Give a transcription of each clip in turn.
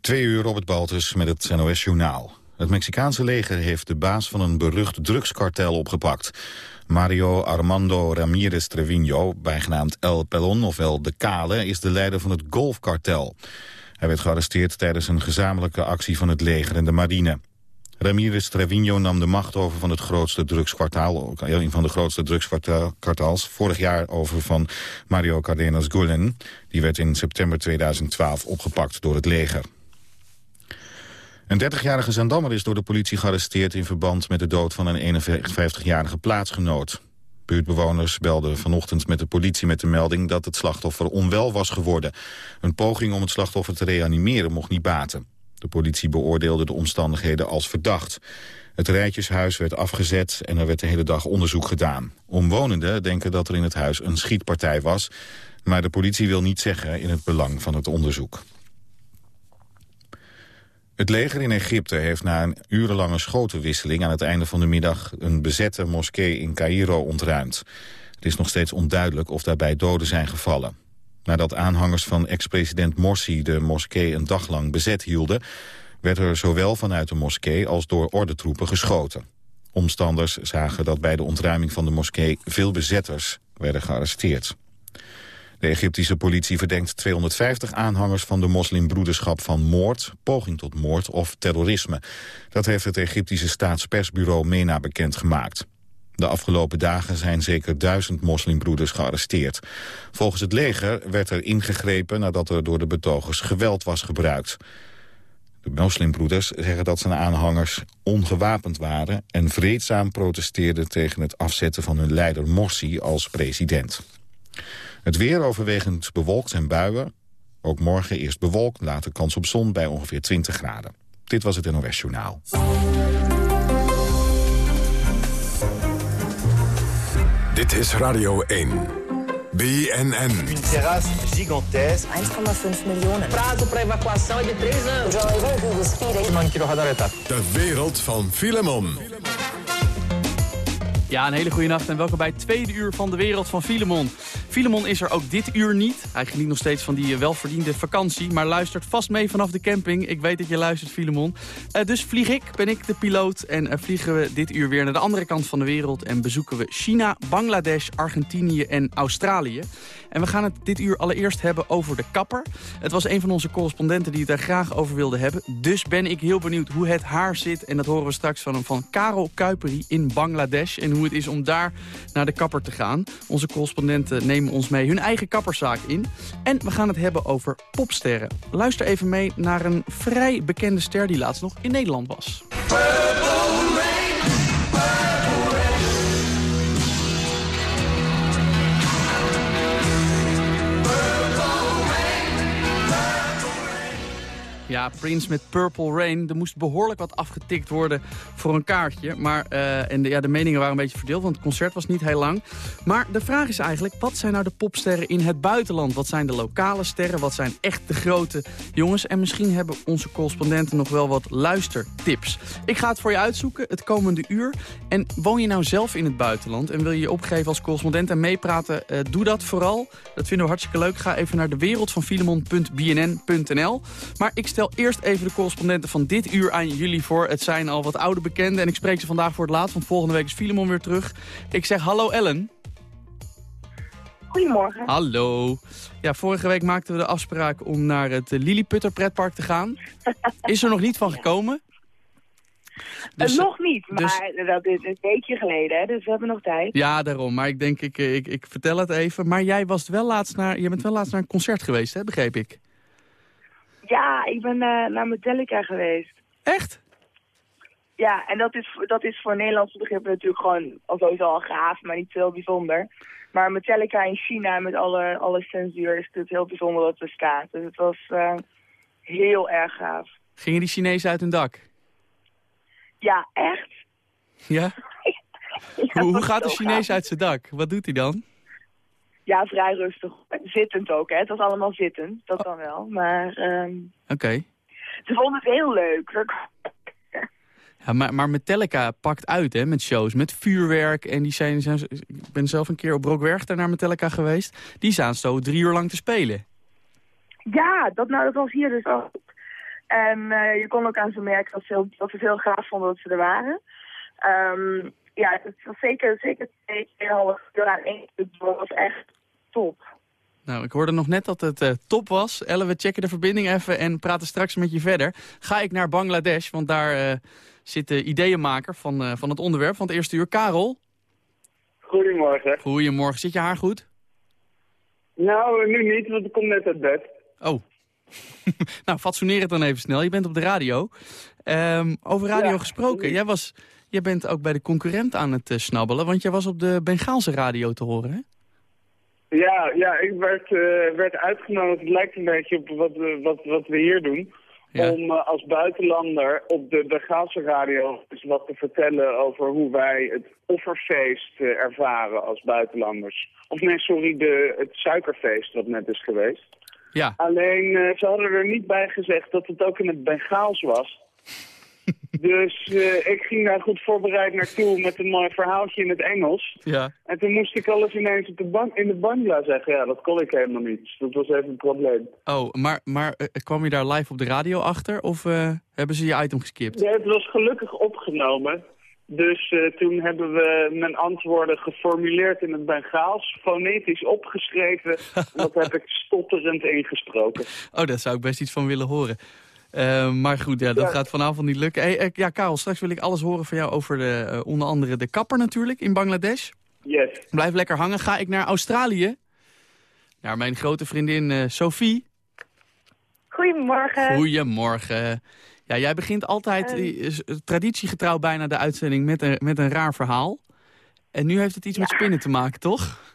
Twee uur het Baltus met het NOS-journaal. Het Mexicaanse leger heeft de baas van een berucht drugskartel opgepakt. Mario Armando Ramirez Trevino, bijgenaamd El Pelon, ofwel De Kale... is de leider van het golfkartel. Hij werd gearresteerd tijdens een gezamenlijke actie van het leger en de marine. Ramirez Trevino nam de macht over van het grootste drugskwartaal, een van de grootste drugskwartaals, vorig jaar over van Mario Cardenas Gulen. Die werd in september 2012 opgepakt door het leger. Een 30-jarige Zandammer is door de politie gearresteerd... in verband met de dood van een 51-jarige plaatsgenoot. Buurtbewoners belden vanochtend met de politie met de melding... dat het slachtoffer onwel was geworden. Een poging om het slachtoffer te reanimeren mocht niet baten. De politie beoordeelde de omstandigheden als verdacht. Het rijtjeshuis werd afgezet en er werd de hele dag onderzoek gedaan. Omwonenden denken dat er in het huis een schietpartij was... maar de politie wil niet zeggen in het belang van het onderzoek. Het leger in Egypte heeft na een urenlange schotenwisseling... aan het einde van de middag een bezette moskee in Cairo ontruimd. Het is nog steeds onduidelijk of daarbij doden zijn gevallen. Nadat aanhangers van ex-president Morsi de moskee een dag lang bezet hielden... werd er zowel vanuit de moskee als door ordentroepen geschoten. Omstanders zagen dat bij de ontruiming van de moskee veel bezetters werden gearresteerd. De Egyptische politie verdenkt 250 aanhangers van de moslimbroederschap van moord, poging tot moord of terrorisme. Dat heeft het Egyptische staatspersbureau MENA bekendgemaakt. De afgelopen dagen zijn zeker duizend moslimbroeders gearresteerd. Volgens het leger werd er ingegrepen nadat er door de betogers geweld was gebruikt. De moslimbroeders zeggen dat zijn aanhangers ongewapend waren... en vreedzaam protesteerden tegen het afzetten van hun leider Morsi als president. Het weer overwegend bewolkt en buien. Ook morgen eerst bewolkt, later kans op zon bij ongeveer 20 graden. Dit was het NOS Journaal. Dit is Radio 1. BNN. Een terras gigantesque. 1,5 miljoen. Prazo para evacuação é de 3 anos. De wereld van Filemon. Ja, een hele goede nacht en welkom bij het tweede uur van de wereld van Filemon. Filemon is er ook dit uur niet. Hij geniet nog steeds van die welverdiende vakantie, maar luistert vast mee vanaf de camping. Ik weet dat je luistert, Filemon. Uh, dus vlieg ik, ben ik de piloot en uh, vliegen we dit uur weer naar de andere kant van de wereld... en bezoeken we China, Bangladesh, Argentinië en Australië. En we gaan het dit uur allereerst hebben over de kapper. Het was een van onze correspondenten die het daar graag over wilde hebben. Dus ben ik heel benieuwd hoe het haar zit. En dat horen we straks van hem van Karel Kuiperi in Bangladesh. En hoe het is om daar naar de kapper te gaan. Onze correspondenten nemen ons mee hun eigen kapperszaak in. En we gaan het hebben over popsterren. Luister even mee naar een vrij bekende ster die laatst nog in Nederland was. Ja, Prince met Purple Rain. Er moest behoorlijk wat afgetikt worden voor een kaartje. Maar, uh, en de, ja, de meningen waren een beetje verdeeld, want het concert was niet heel lang. Maar de vraag is eigenlijk, wat zijn nou de popsterren in het buitenland? Wat zijn de lokale sterren? Wat zijn echt de grote jongens? En misschien hebben onze correspondenten nog wel wat luistertips. Ik ga het voor je uitzoeken het komende uur. En woon je nou zelf in het buitenland en wil je je opgeven als correspondent en meepraten? Uh, doe dat vooral. Dat vinden we hartstikke leuk. Ga even naar de wereld van Filemon.bnn.nl. Maar ik stel stel eerst even de correspondenten van dit uur aan jullie voor. Het zijn al wat oude bekenden en ik spreek ze vandaag voor het laatst, want volgende week is Filemon weer terug. Ik zeg hallo Ellen. Goedemorgen. Hallo. Ja, vorige week maakten we de afspraak om naar het Lilliputter pretpark te gaan. Is er nog niet van gekomen? Dus, nog niet, dus- maar dat is een weekje geleden, hè, dus we hebben nog tijd. Ja, daarom. Maar ik denk, ik, ik, ik vertel het even. Maar jij was wel laatst naar, je bent wel laatst naar een concert geweest, hè, begreep ik? Ja, ik ben uh, naar Metallica geweest. Echt? Ja, en dat is, dat is voor Nederlandse begrippen natuurlijk gewoon al sowieso al gaaf, maar niet heel bijzonder. Maar Metallica in China met alle, alle censuur is het heel bijzonder dat het bestaat. Dus het was uh, heel erg gaaf. Gingen die Chinezen uit hun dak? Ja, echt? Ja? ja hoe, hoe gaat de Chinees uit zijn dak? Wat doet hij dan? Ja, vrij rustig. Zittend ook, hè. Het was allemaal zittend, dat dan wel. Maar um, Oké. ze vonden het heel leuk. Ja, maar, maar Metallica pakt uit hè, met shows, met vuurwerk. En die zijn, zijn, ik ben zelf een keer op Brookwerchter naar Metallica geweest. Die staan zo drie uur lang te spelen. Ja, dat, nou, dat was hier dus ook. En eh, je kon ook aan ze merken dat ze, dat ze het heel gaaf vonden dat ze er waren. Ehm, ja, het was zeker, zeker twee, tweeënhalf uur aan één door. was echt top. Nou, ik hoorde nog net dat het eh, top was. Elle, we checken de verbinding even en praten straks met je verder. Ga ik naar Bangladesh, want daar uh, zit de ideeënmaker van, uh, van het onderwerp van het eerste uur. Karel. Goedemorgen. Goedemorgen. Zit je haar goed? Nou, nu niet, want ik kom net uit bed. Oh. nou, fatsoeneer het dan even snel. Je bent op de radio. Um, over radio ja, gesproken. Jij, was, jij bent ook bij de concurrent aan het snabbelen, want jij was op de Bengaalse radio te horen, hè? Ja, ja ik werd, uh, werd uitgenodigd. Het lijkt een beetje op wat, we, wat, wat we hier doen. Ja. Om uh, als buitenlander op de Bengaalse radio eens wat te vertellen over hoe wij het offerfeest ervaren als buitenlanders. Of nee, sorry, de, het suikerfeest wat net is geweest. Ja. Alleen, ze hadden er niet bij gezegd dat het ook in het Bengaals was. Dus uh, ik ging daar goed voorbereid naartoe met een mooi verhaaltje in het Engels. Ja. En toen moest ik alles ineens op de in de banja zeggen. Ja, dat kon ik helemaal niet. Dus dat was even een probleem. Oh, maar, maar uh, kwam je daar live op de radio achter? Of uh, hebben ze je item geskipt? Ja, het was gelukkig opgenomen. Dus toen hebben we mijn antwoorden geformuleerd in het Bengaals, fonetisch opgeschreven. en dat heb ik stotterend ingesproken. Oh, daar zou ik best iets van willen horen. Uh, maar goed, ja, dat ja. gaat vanavond niet lukken. Hey, ja, Karel, straks wil ik alles horen van jou over de, uh, onder andere de kapper natuurlijk in Bangladesh. Yes. Blijf lekker hangen. Ga ik naar Australië. Naar mijn grote vriendin uh, Sophie. Goedemorgen. Goedemorgen. Ja, jij begint altijd traditiegetrouw bijna de uitzending met een, met een raar verhaal. En nu heeft het iets ja. met spinnen te maken, toch?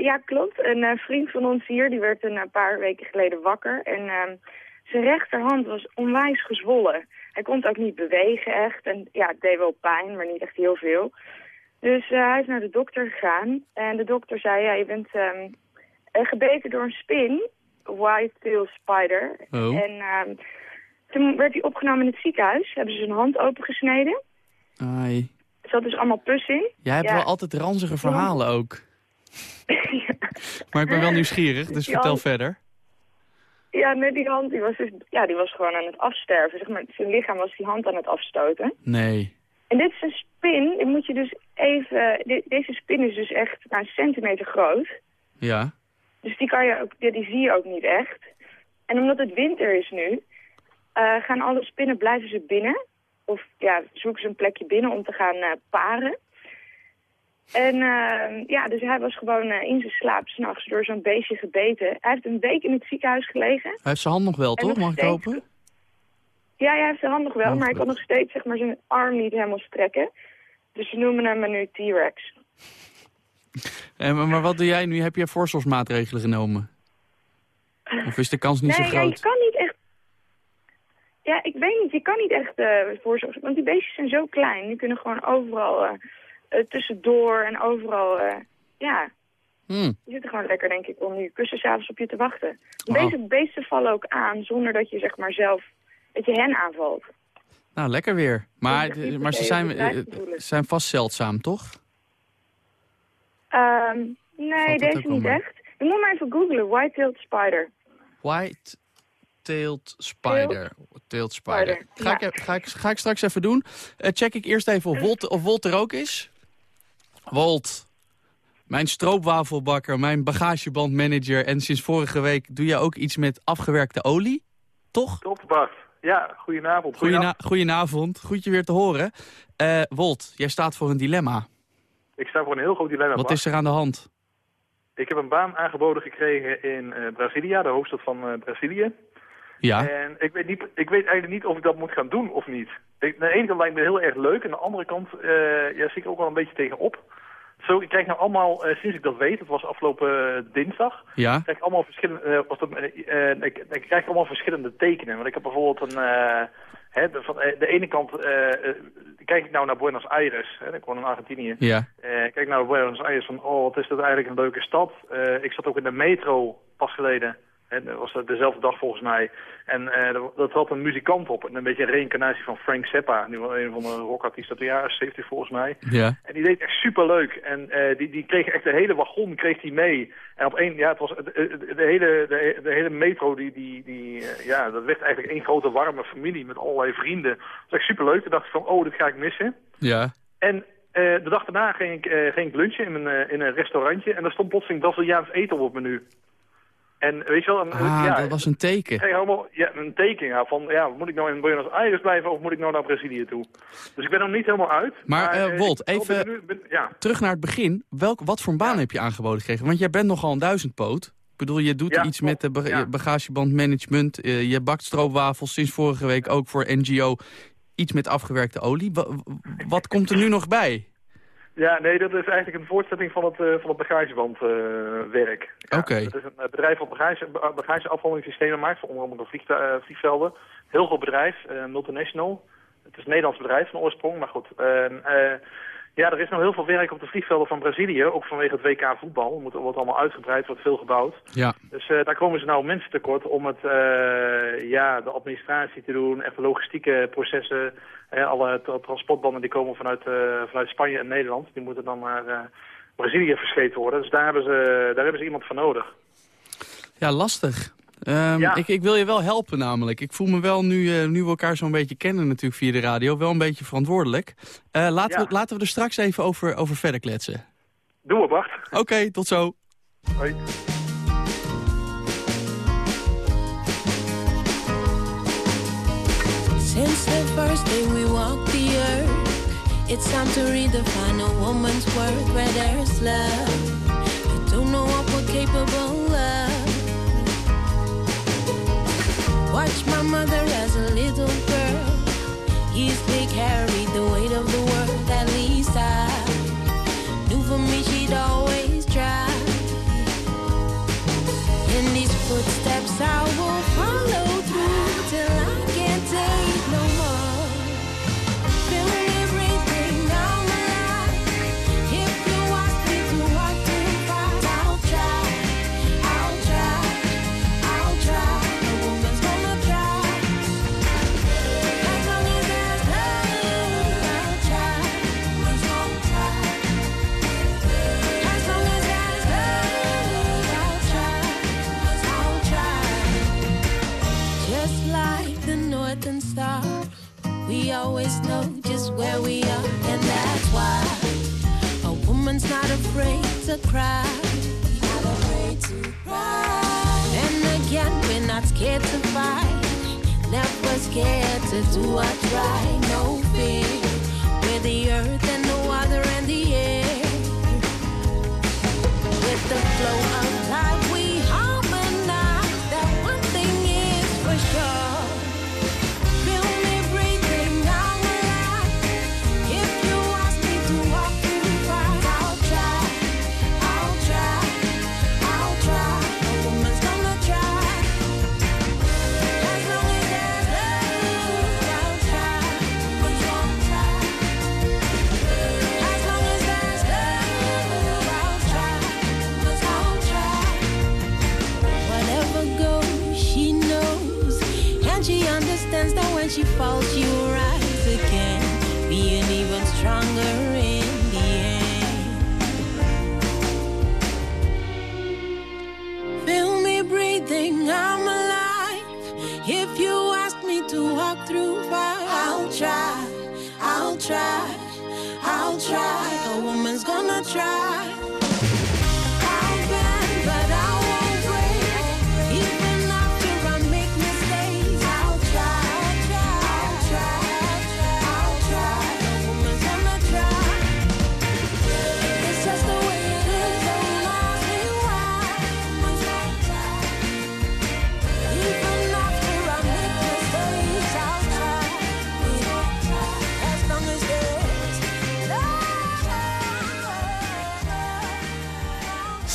ja, klopt. Een vriend van ons hier, die werd een paar weken geleden wakker. En ehm, zijn rechterhand was onwijs gezwollen. Hij kon het ook niet bewegen echt. En ja, het deed wel pijn, maar niet echt heel veel. Dus uh, hij is naar de dokter gegaan. En de dokter zei, ja, je bent um, gebeten door een spin. White-tail spider. Oh. En um, toen werd hij opgenomen in het ziekenhuis. Hebben ze zijn hand opengesneden. Ai. Er zat dus allemaal pus in. Jij hebt ja. wel altijd ranzige verhalen ook. ja. Maar ik ben wel nieuwsgierig, dus vertel verder. Ja, nee, die hand die was, dus, ja, die was gewoon aan het afsterven. Zeg maar, zijn lichaam was die hand aan het afstoten. Nee. En dit is een spin, die moet je dus even... de- deze spin is dus echt nou, een centimeter groot. Ja. Dus die, kan je ook, die, die zie je ook niet echt. En omdat het winter is nu, eh, gaan alle spinnen blijven ze binnen. Of ja, zoeken ze een plekje binnen om te gaan eh, paren. En eh, ja, dus hij was gewoon eh, in zijn slaap s'nachts door zo'n beestje gebeten. Hij heeft een week in het ziekenhuis gelegen. Hij heeft zijn hand nog wel, toch? Mag ik hopen? Ja, hij heeft zijn hand nog wel, Oh, maar hij kan nog steeds zeg maar, zijn arm niet helemaal strekken. Dus ze noemen hem nu T-Rex. Eh, maar, maar wat doe jij nu? Heb je voorzorgsmaatregelen genomen? Of is de kans niet nee, zo ja, je groot? kan niet echt... Ja, ik weet niet, je kan niet echt eh voorzorg... Want die beestjes zijn zo klein, die kunnen gewoon overal eh, tussendoor en overal... eh, ja, Hmm. die zitten gewoon lekker, denk ik, om nu kussen s'avonds op je te wachten. Deze beesten vallen ook aan zonder dat je zeg maar zelf... dat je hen aanvalt. Nou, lekker weer. Maar, maar ze zijn, eh, zijn vast zeldzaam, toch? Ehm, nee, deze niet echt. Je moet maar even googlen, white-tailed spider. White-tailed spider. Tailed spider. Ga, ja. ik, ga, ik, ga ik straks even doen. Eh, check ik eerst even of Wolt, of Wolt er ook is. Wolt, mijn stroopwafelbakker, mijn bagagebandmanager... en sinds vorige week doe jij ook iets met afgewerkte olie. Toch? Top, Bart. Ja, goedenavond. Goedenavond. Goedenavond, goed je weer te horen. Eh Wolt, jij staat voor een dilemma. Ik sta voor een heel groot dilemma. Wat Bart. is er aan de hand? Ik heb een baan aangeboden gekregen in Brazilia, de hoofdstad van eh, Brazilië. Ja, En ik weet, niet, ik weet eigenlijk niet of ik dat moet gaan doen of niet. Ik, aan de ene kant lijkt me heel erg leuk. En aan de andere kant eh, ja, zie ik ook wel een beetje tegenop. Zo, ik krijg nou allemaal, eh, sinds ik dat weet, dat was afgelopen eh, dinsdag, ja. krijg ik allemaal verschillende, eh, was dat, ik, ik krijg allemaal verschillende tekenen. Want ik heb bijvoorbeeld een, hè, de, van, de ene kant, kijk ik nou naar Buenos Aires, hè, ik woon in Argentinië. Ja, kijk naar Buenos Aires van, oh, wat is dat eigenlijk een leuke stad. Ik zat ook in de metro pas geleden. En dat was dezelfde dag volgens mij. En uh, dat had een muzikant op. En een beetje een reïncarnatie van Frank Zappa. Nu wel een van de rockartiesten uit de jaren 70 volgens mij. Ja. En die deed echt superleuk. En uh, die, die kreeg echt de hele wagon kreeg die mee. En op één, ja, het was de, de, de hele, de, de, hele metro, die, die, die, uh, ja, dat werd eigenlijk één grote warme familie met allerlei vrienden. Dat was echt superleuk. Toen dacht ik van, oh, dit ga ik missen. Ja. En de dag daarna ging ik, ging ik lunchen in een, in een restaurantje. En daar stond plotseling Braziliaans eten op het menu. En weet je wel... Een, ah, ja, dat was een teken. Hey, helemaal, ja, een teken ja, van, ja, moet ik nou in Buenos Aires blijven of moet ik nou naar Brazilië toe? Dus ik ben er nog niet helemaal uit. Maar, maar uh, Wolt, ik, even ben, ben, ja. terug naar het begin. Welk, wat voor een baan heb je aangeboden gekregen? Want jij bent nogal een duizendpoot. Ik bedoel, je doet iets met de ba bagagebandmanagement. Uh, je bakt stroopwafels sinds vorige week ook voor NGO. Iets met afgewerkte olie. Wat komt er nu nog bij? Ja, nee, dat is eigenlijk een voortzetting van het, uh, van het bagagebandwerk. Uh, ja, Oké. Het is een bedrijf dat bagage, bagageafhandelingssystemen maakt, voor onder andere vlieg, uh, vliegvelden. Heel groot bedrijf, multinational. Het is een Nederlands bedrijf van oorsprong, maar goed. Ja, er is nog heel veel werk op de vliegvelden van Brazilië, ook vanwege het WK voetbal. Het wordt allemaal uitgebreid, wordt veel gebouwd. Ja. Dus daar komen ze nou mensen tekort om het, ja, de administratie te doen, echt logistieke processen... He, alle transportbanden die komen vanuit, uh, vanuit Spanje en Nederland. Die moeten dan naar uh, Brazilië verscheept worden. Dus daar hebben ze, daar hebben ze iemand voor nodig. Ja, lastig. Um, ja. Ik, ik, wil je wel helpen namelijk. Ik voel me wel, nu, uh, nu we elkaar zo'n beetje kennen natuurlijk via de radio... wel een beetje verantwoordelijk. laten, ja. we, laten we er straks even over, over verder kletsen. Doe we, Bart. Oké, okay, tot zo. Hoi. Since the first day we walked the earth, it's time to redefine a woman's worth where there's love. I don't know what we're capable Watch my mother as a little girl, easily carried the weight of the world. At least I knew for me she'd always try. In these footsteps I always know just where we are, and that's why a woman's not afraid to cry. Not afraid to cry. And again, we're not scared to fight, never scared to do what's right. No fear, we're the earth and the water and the air. With the flow of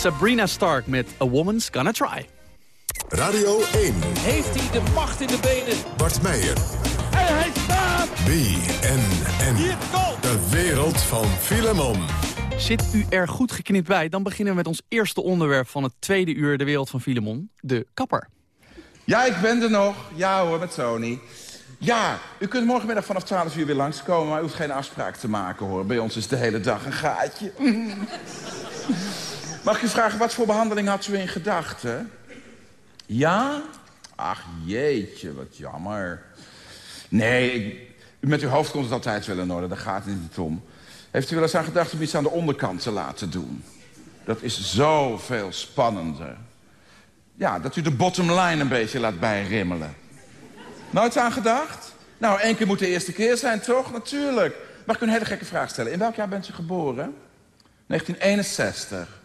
Sabrina Stark met A Woman's Gonna Try. Radio 1. Heeft hij de macht in de benen? Bart Meijer. En hij staat! BNN. Hier, goal! De wereld van Filemon. Zit u er goed geknipt bij? Dan beginnen we met ons eerste onderwerp van het tweede uur... de wereld van Filemon, de kapper. Ja, ik ben er nog. Ja hoor, met Tony. Ja, u kunt morgenmiddag vanaf 12 uur weer langskomen... maar u hoeft geen afspraak te maken, hoor. Bij ons is de hele dag een gaatje. Mag ik u vragen, wat voor behandeling had u in gedachten? Ja? Ach, jeetje, wat jammer. Nee, ik- met uw hoofd komt het altijd wel in orde. Daar gaat het niet om. Heeft u wel eens aan gedacht om iets aan de onderkant te laten doen? Dat is zoveel spannender. Ja, dat u de bottom line een beetje laat bijrimmelen. Nooit aan gedacht? Nou, één keer moet de eerste keer zijn, toch? Natuurlijk. Mag ik u een hele gekke vraag stellen? In welk jaar bent u geboren? 1961.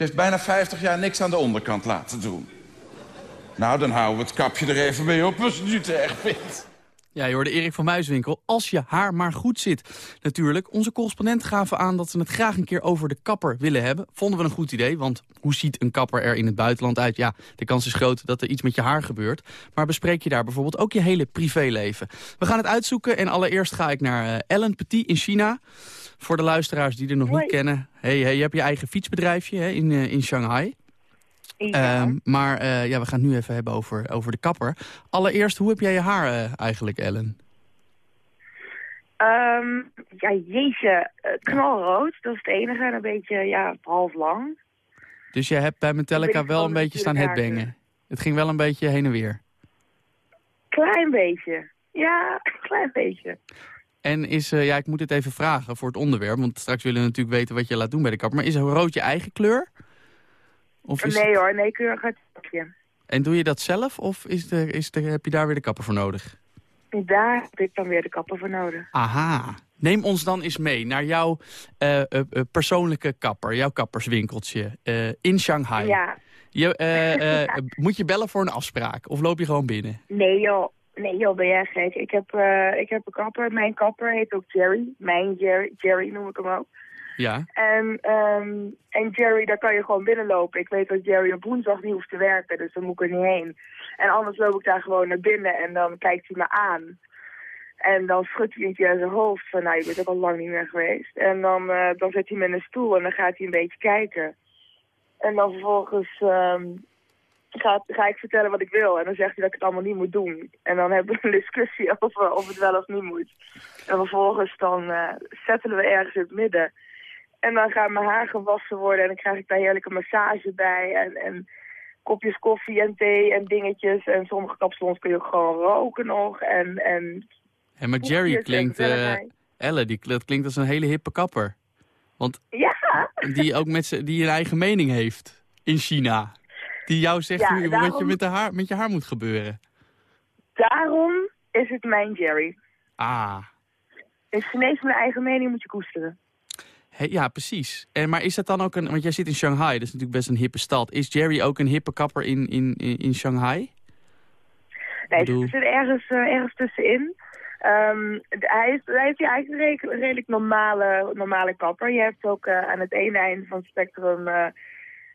Ze heeft bijna 50 jaar niks aan de onderkant laten doen. Nou, dan houden we het kapje er even mee op als u het niet erg vindt. Ja, je hoorde Erik van Muiswinkel. Als je haar maar goed zit. Natuurlijk, onze correspondent gaven aan dat ze het graag een keer over de kapper willen hebben. Vonden we een goed idee, want hoe ziet een kapper er in het buitenland uit? Ja, de kans is groot dat er iets met je haar gebeurt. Maar bespreek je daar bijvoorbeeld ook je hele privéleven? We gaan het uitzoeken en allereerst ga ik naar eh, Ellen Petit in China. Voor de luisteraars die er nog Hoi. niet kennen. Hey, hey, je hebt je eigen fietsbedrijfje hè, in, eh, in Shanghai. Ja. Ehm, maar eh, ja, we gaan het nu even hebben over, over de kapper. Allereerst, hoe heb jij je haar eh, eigenlijk, Ellen? Ehm, ja, jeetje, knalrood, dat is het enige. En een beetje, ja, half lang. Dus je hebt bij Metallica wel een beetje staan headbangen. Het ging wel een beetje heen en weer. Klein beetje. Ja, een klein beetje. En is, eh, ja, ik moet het even vragen voor het onderwerp, want straks willen we natuurlijk weten wat je laat doen bij de kapper. Maar is rood je eigen kleur? Of is Nee hoor, nee, keurig uit het pakje. En doe je dat zelf of is de, is de, heb je daar weer de kapper voor nodig? Daar heb ik dan weer de kapper voor nodig. Aha. Neem ons dan eens mee naar jouw eh, eh, persoonlijke kapper, jouw kapperswinkeltje in Shanghai. Ja, Je, Moet je bellen voor een afspraak of loop je gewoon binnen? nee joh. Nee joh, ben jij gek. Ik heb, eh, ik heb een kapper. Mijn kapper heet ook Jerry. Mijn Jerry, Jerry noem ik hem ook. Ja. En, ehm, en Jerry, daar kan je gewoon binnenlopen. Ik weet dat Jerry op woensdag niet hoeft te werken, dus dan moet ik er niet heen. En anders loop ik daar gewoon naar binnen en dan kijkt hij me aan. En dan schudt hij een keer zijn hoofd van, nou, je bent ook al lang niet meer geweest. En dan, eh, dan zet hij me in een stoel en dan gaat hij een beetje kijken. En dan vervolgens ehm, ga, ga ik vertellen wat ik wil. En dan zegt hij dat ik het allemaal niet moet doen. En dan hebben we een discussie over of het wel of niet moet. En vervolgens dan eh settelen we ergens in het midden. En dan gaat mijn haar gewassen worden en dan krijg ik daar heerlijke massage bij. En, en kopjes koffie en thee en dingetjes. En sommige kapsalons kun je ook gewoon roken nog. En, en maar Jerry klinkt, eh gezelligheid. Elle, die, dat klinkt als een hele hippe kapper. Want Ja, die ook met die een eigen mening heeft in China. Die jou zegt Ja, wat je met, de haar, met je haar moet gebeuren. daarom is het mijn Jerry. Ah, In Chinees mijn eigen mening moet je koesteren. Ja, precies. En, maar is dat dan ook een... Want jij zit in Shanghai, dat is natuurlijk best een hippe stad. Is Jerry ook een hippe kapper in, in, in, Shanghai? Nee, bedoel- zit ergens, eh, ergens tussenin. Ehm, hij, is, hij heeft hier eigenlijk een redelijk, redelijk normale, normale kapper. Je hebt ook eh, aan het ene einde van het spectrum eh,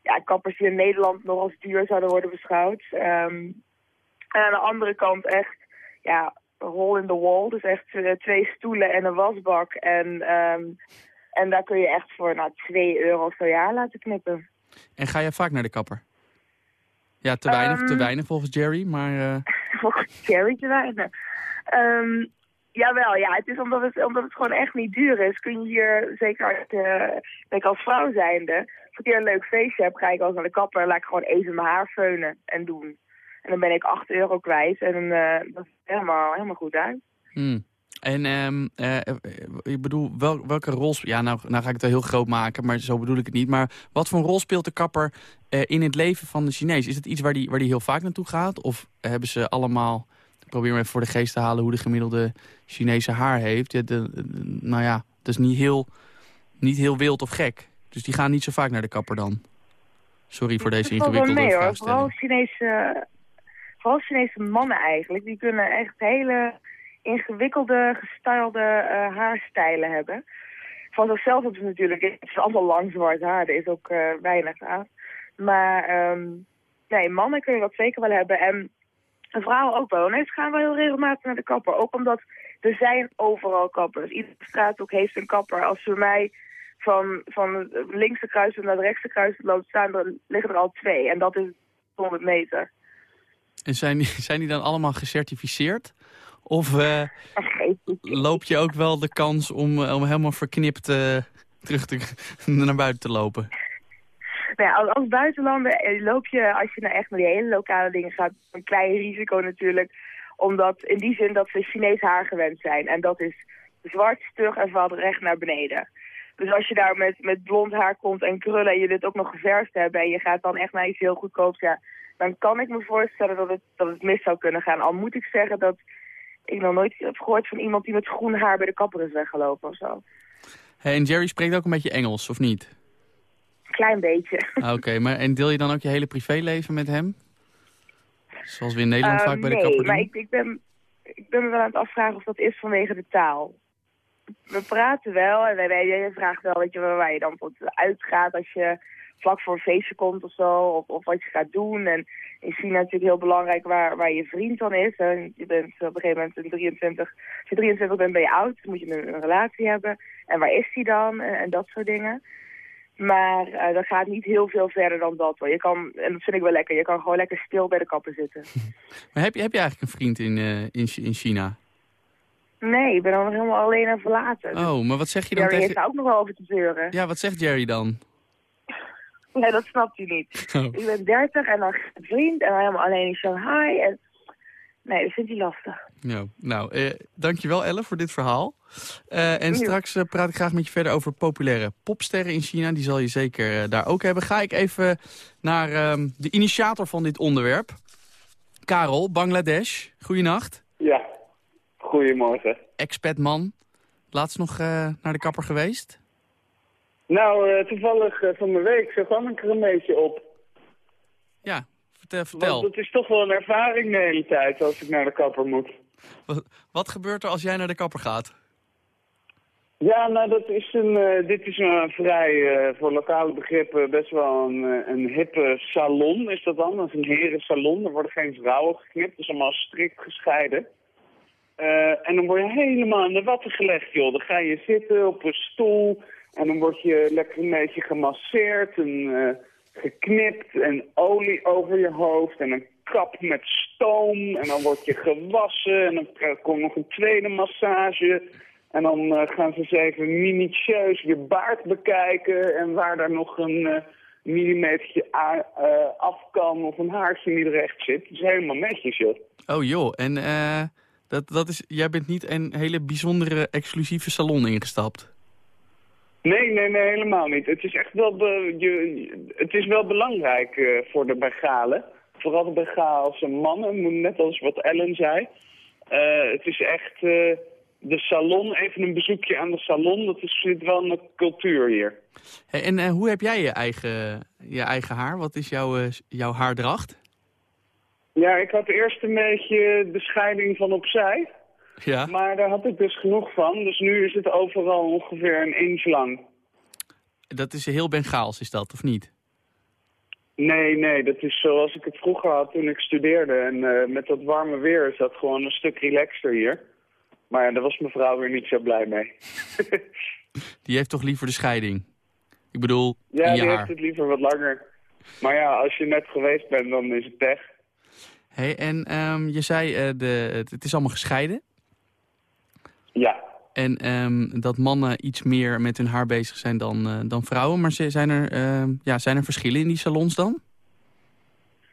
ja, kappers die in Nederland nog als duur zouden worden beschouwd. Ehm, en aan de andere kant echt, ja, hole in the wall. Dus echt eh, twee stoelen en een wasbak. En, ehm, en daar kun je echt voor nou, 2 euro per jaar laten knippen. En ga jij vaak naar de kapper? Ja, te weinig, te Ehm. weinig volgens Jerry, maar... eh, Volgens Jerry te weinig. Ehm, jawel, ja, het is omdat het, omdat het gewoon echt niet duur is. Kun je hier, zeker als, ik als vrouw zijnde, als ik hier een leuk feestje heb, ga ik eens naar de kapper laat ik gewoon even mijn haar feunen en doen. En dan ben ik 8 euro kwijt en eh, dat is helemaal, helemaal goed uit. hmm. En eh, eh, ik bedoel, wel, welke rol... Ja, nou, nou ga ik het wel heel groot maken, maar zo bedoel ik het niet. Maar wat voor een rol speelt de kapper eh, in het leven van de Chinees? Is het iets waar die, waar die heel vaak naartoe gaat? Of hebben ze allemaal... Ik probeer me even voor de geest te halen hoe de gemiddelde Chinese haar heeft. Ja, nou ja, het is niet heel, niet heel wild of gek. Dus die gaan niet zo vaak naar de kapper dan. Sorry voor deze ingewikkelde mee hoor. Vooral. Chinese, vooral Chinese mannen eigenlijk. Die kunnen echt hele ingewikkelde, gestylede eh, haarstijlen hebben. Van zichzelf hebben ze natuurlijk, het is allemaal lang zwart haar, er is ook eh, weinig aan. Maar ehm, nee, mannen kunnen dat zeker wel hebben. En vrouwen ook wel. Nee, ze gaan wel heel regelmatig naar de kapper. Ook omdat er zijn overal kappers. Iedere straat ook heeft een kapper. Als ze mij van, van het linkse kruispunt naar het rechtse kruispunt loopt, staan er, liggen er al twee. En dat is 100 meter. En zijn die, zijn die dan allemaal gecertificeerd? Of eh, loop je ook wel de kans om, eh, om helemaal verknipt eh, terug te, naar buiten te lopen? Nou ja, als, als buitenlander loop je, als je nou echt naar die hele lokale dingen gaat, een klein risico natuurlijk. Omdat in die zin dat ze Chinees haar gewend zijn. En dat is zwart, stug en valt recht naar beneden. Dus als je daar met, met blond haar komt en krullen en je dit ook nog geverfd hebt en je gaat dan echt naar iets heel goedkoops, ja, dan kan ik me voorstellen dat het, dat het mis zou kunnen gaan. Al moet ik zeggen dat ik nog nooit heb gehoord van iemand die met groen haar bij de kapper is weggelopen of zo. Hey, en Jerry spreekt ook een beetje Engels, of niet? Klein beetje. Ah, Oké, maar en deel je dan ook je hele privéleven met hem? Zoals we in Nederland Eh, vaak bij de nee, kapper doen? maar ik, ik, ben, ik ben me wel aan het afvragen of dat is vanwege de taal. We praten wel en wij, jij vraagt wel weet je, waar je dan uitgaat als je vlak voor een feestje komt of zo. Of, of wat je gaat doen. En in China natuurlijk heel belangrijk waar, waar je vriend dan is. Je bent op een gegeven moment een 23, als je 23 bent ben je oud, moet je een, relatie hebben. En waar is die dan? En, dat soort dingen. Maar eh, dat gaat niet heel veel verder dan dat hoor. Je kan, en dat vind ik wel lekker, je kan gewoon lekker stil bij de kapper zitten. Maar heb je, heb je eigenlijk een vriend in, eh, in, in China? Nee, ik ben dan nog helemaal alleen en verlaten. Oh, maar wat zeg je dan Jerry heeft tegen... daar ook nog wel over te zeuren. Ja, wat zegt Jerry dan? Nee, dat snapt hij niet. Oh. Ik ben 30 en dan een vriend en dan helemaal alleen in Shanghai. En... Nee, dat vindt hij lastig. Nou, nou eh, dankjewel Elle voor dit verhaal. Eh, en straks eh, praat ik graag met je verder over populaire popsterren in China. Die zal je zeker eh, daar ook hebben. Ga ik even naar ehm, de initiator van dit onderwerp. Karel, Bangladesh. Goeienacht. Ja, goedemorgen. Expatman. Laatst nog eh, naar de kapper geweest? Nou, eh, toevallig eh, van mijn week, zo kwam ik er een beetje op. Ja, vertel. vertel. Want het is toch wel een ervaring de hele tijd als ik naar de kapper moet. Wat, wat gebeurt er als jij naar de kapper gaat? Ja, nou, dat is een, dit is een vrij, voor lokale begrippen, best wel een, een hippe salon is dat dan. Dat is een herensalon, er worden geen vrouwen geknipt, dat is allemaal strikt gescheiden. Eh, en dan word je helemaal in de watten gelegd, joh. Dan ga je zitten op een stoel en dan word je lekker een beetje gemasseerd en eh, geknipt en olie over je hoofd en een kap met stoom. En dan word je gewassen en dan komt nog een tweede massage. En dan eh, gaan ze eens even minutieus je baard bekijken en waar daar nog een millimetertje af kan of een haartje niet recht zit. Het is helemaal netjes, joh. Oh joh, en eh, dat, dat is, jij bent niet een hele bijzondere exclusieve salon ingestapt. Nee, nee, nee, helemaal niet. Het is echt wel, be- je, het is wel belangrijk eh, voor de Bengalen. Vooral de Bengaalse mannen, moet- net als wat Ellen zei. Eh, het is echt eh, de salon, even een bezoekje aan de salon. Dat is, zit wel de cultuur hier. Hey, en hoe heb jij je eigen, je eigen haar? Wat is jouw, jouw haardracht? Ja, ik had eerst een beetje de scheiding van opzij. Ja. Maar daar had ik dus genoeg van. Dus nu is het overal ongeveer een inch lang. Dat is heel Bengaals, is dat, of niet? Nee, nee, dat is zoals ik het vroeger had toen ik studeerde. En eh, met dat warme weer is dat gewoon een stuk relaxter hier. Maar ja, daar was mijn vrouw weer niet zo blij mee. Die heeft toch liever de scheiding? Ik bedoel, Ja, die heeft het liever wat langer. Maar ja, als je net geweest bent, dan is het pech. Hey, en ehm, je zei, eh, de, het, is allemaal gescheiden. Ja. En ehm, dat mannen iets meer met hun haar bezig zijn dan, eh, dan vrouwen. Maar zijn er, ehm, ja, zijn er verschillen in die salons dan?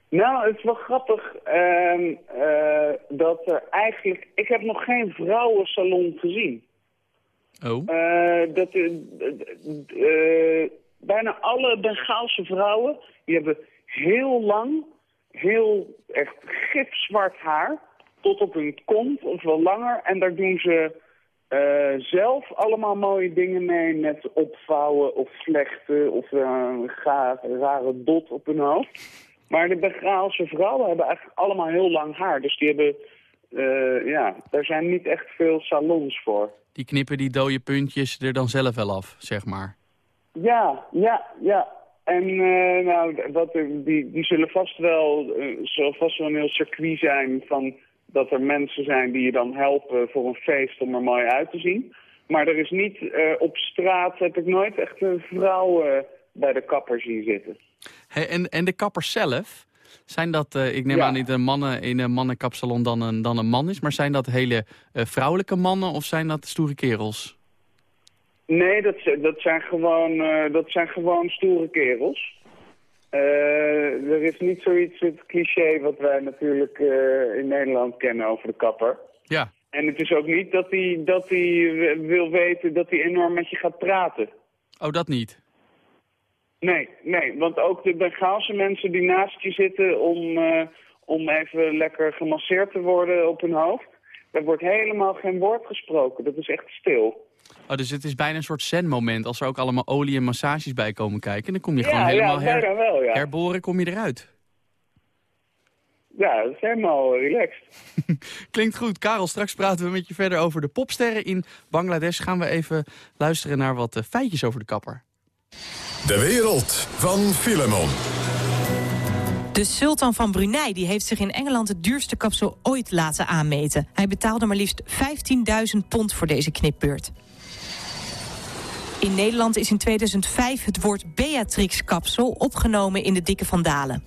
Nou, het is wel grappig eh, dat er eigenlijk... Ik heb nog geen vrouwensalon gezien. Oh. Dat, bijna alle Bengaalse vrouwen die hebben heel lang, heel echt gifzwart haar, tot op hun kont of wel langer. En daar doen ze eh, zelf allemaal mooie dingen mee met opvouwen of vlechten of eh, een ga- rare dot op hun hoofd. Maar de Bengaalse vrouwen hebben eigenlijk allemaal heel lang haar. Dus die hebben, eh, ja, daar zijn niet echt veel salons voor. Die knippen die dode puntjes er dan zelf wel af, zeg maar. Ja, ja, ja. En eh, nou, wat, er- die, die zullen vast wel, eh, zal vast wel een heel circuit zijn van dat er mensen zijn die je dan helpen voor een feest om er mooi uit te zien. Maar er is niet, eh, op straat heb ik nooit echt een vrouw eh, bij de kapper zien zitten. Hey, en, en de kappers zelf, zijn dat, eh, ik neem Ja. aan niet een mannen in een mannenkapsalon dan een, dan een man is, maar zijn dat hele eh, vrouwelijke mannen of zijn dat stoere kerels? Nee, dat, dat, zijn, gewoon, eh, dat zijn gewoon stoere kerels. Eh, er is niet zoiets, het cliché wat wij natuurlijk eh, in Nederland kennen over de kapper. Ja. En het is ook niet dat hij dat hij wil weten dat hij enorm met je gaat praten. Oh, dat niet. Nee, nee, want ook de Bengaalse mensen die naast je zitten om, om even lekker gemasseerd te worden op hun hoofd. Daar wordt helemaal geen woord gesproken. Dat is echt stil. Oh, dus het is bijna een soort zen-moment. Als er ook allemaal olie en massages bij komen kijken, dan kom je Ja, gewoon helemaal ja, her- bijna wel, ja. herboren, kom je eruit. Ja, dat is helemaal relaxed. Klinkt goed. Karel, straks praten we met je verder over de popsterren in Bangladesh. Gaan we even luisteren naar wat eh, feitjes over de kapper. De wereld van Filemon. De sultan van Brunei die heeft zich in Engeland het duurste kapsel ooit laten aanmeten. Hij betaalde maar liefst 15.000 pond voor deze knipbeurt. In Nederland is in 2005 het woord Beatrix-kapsel opgenomen in de dikke vandalen.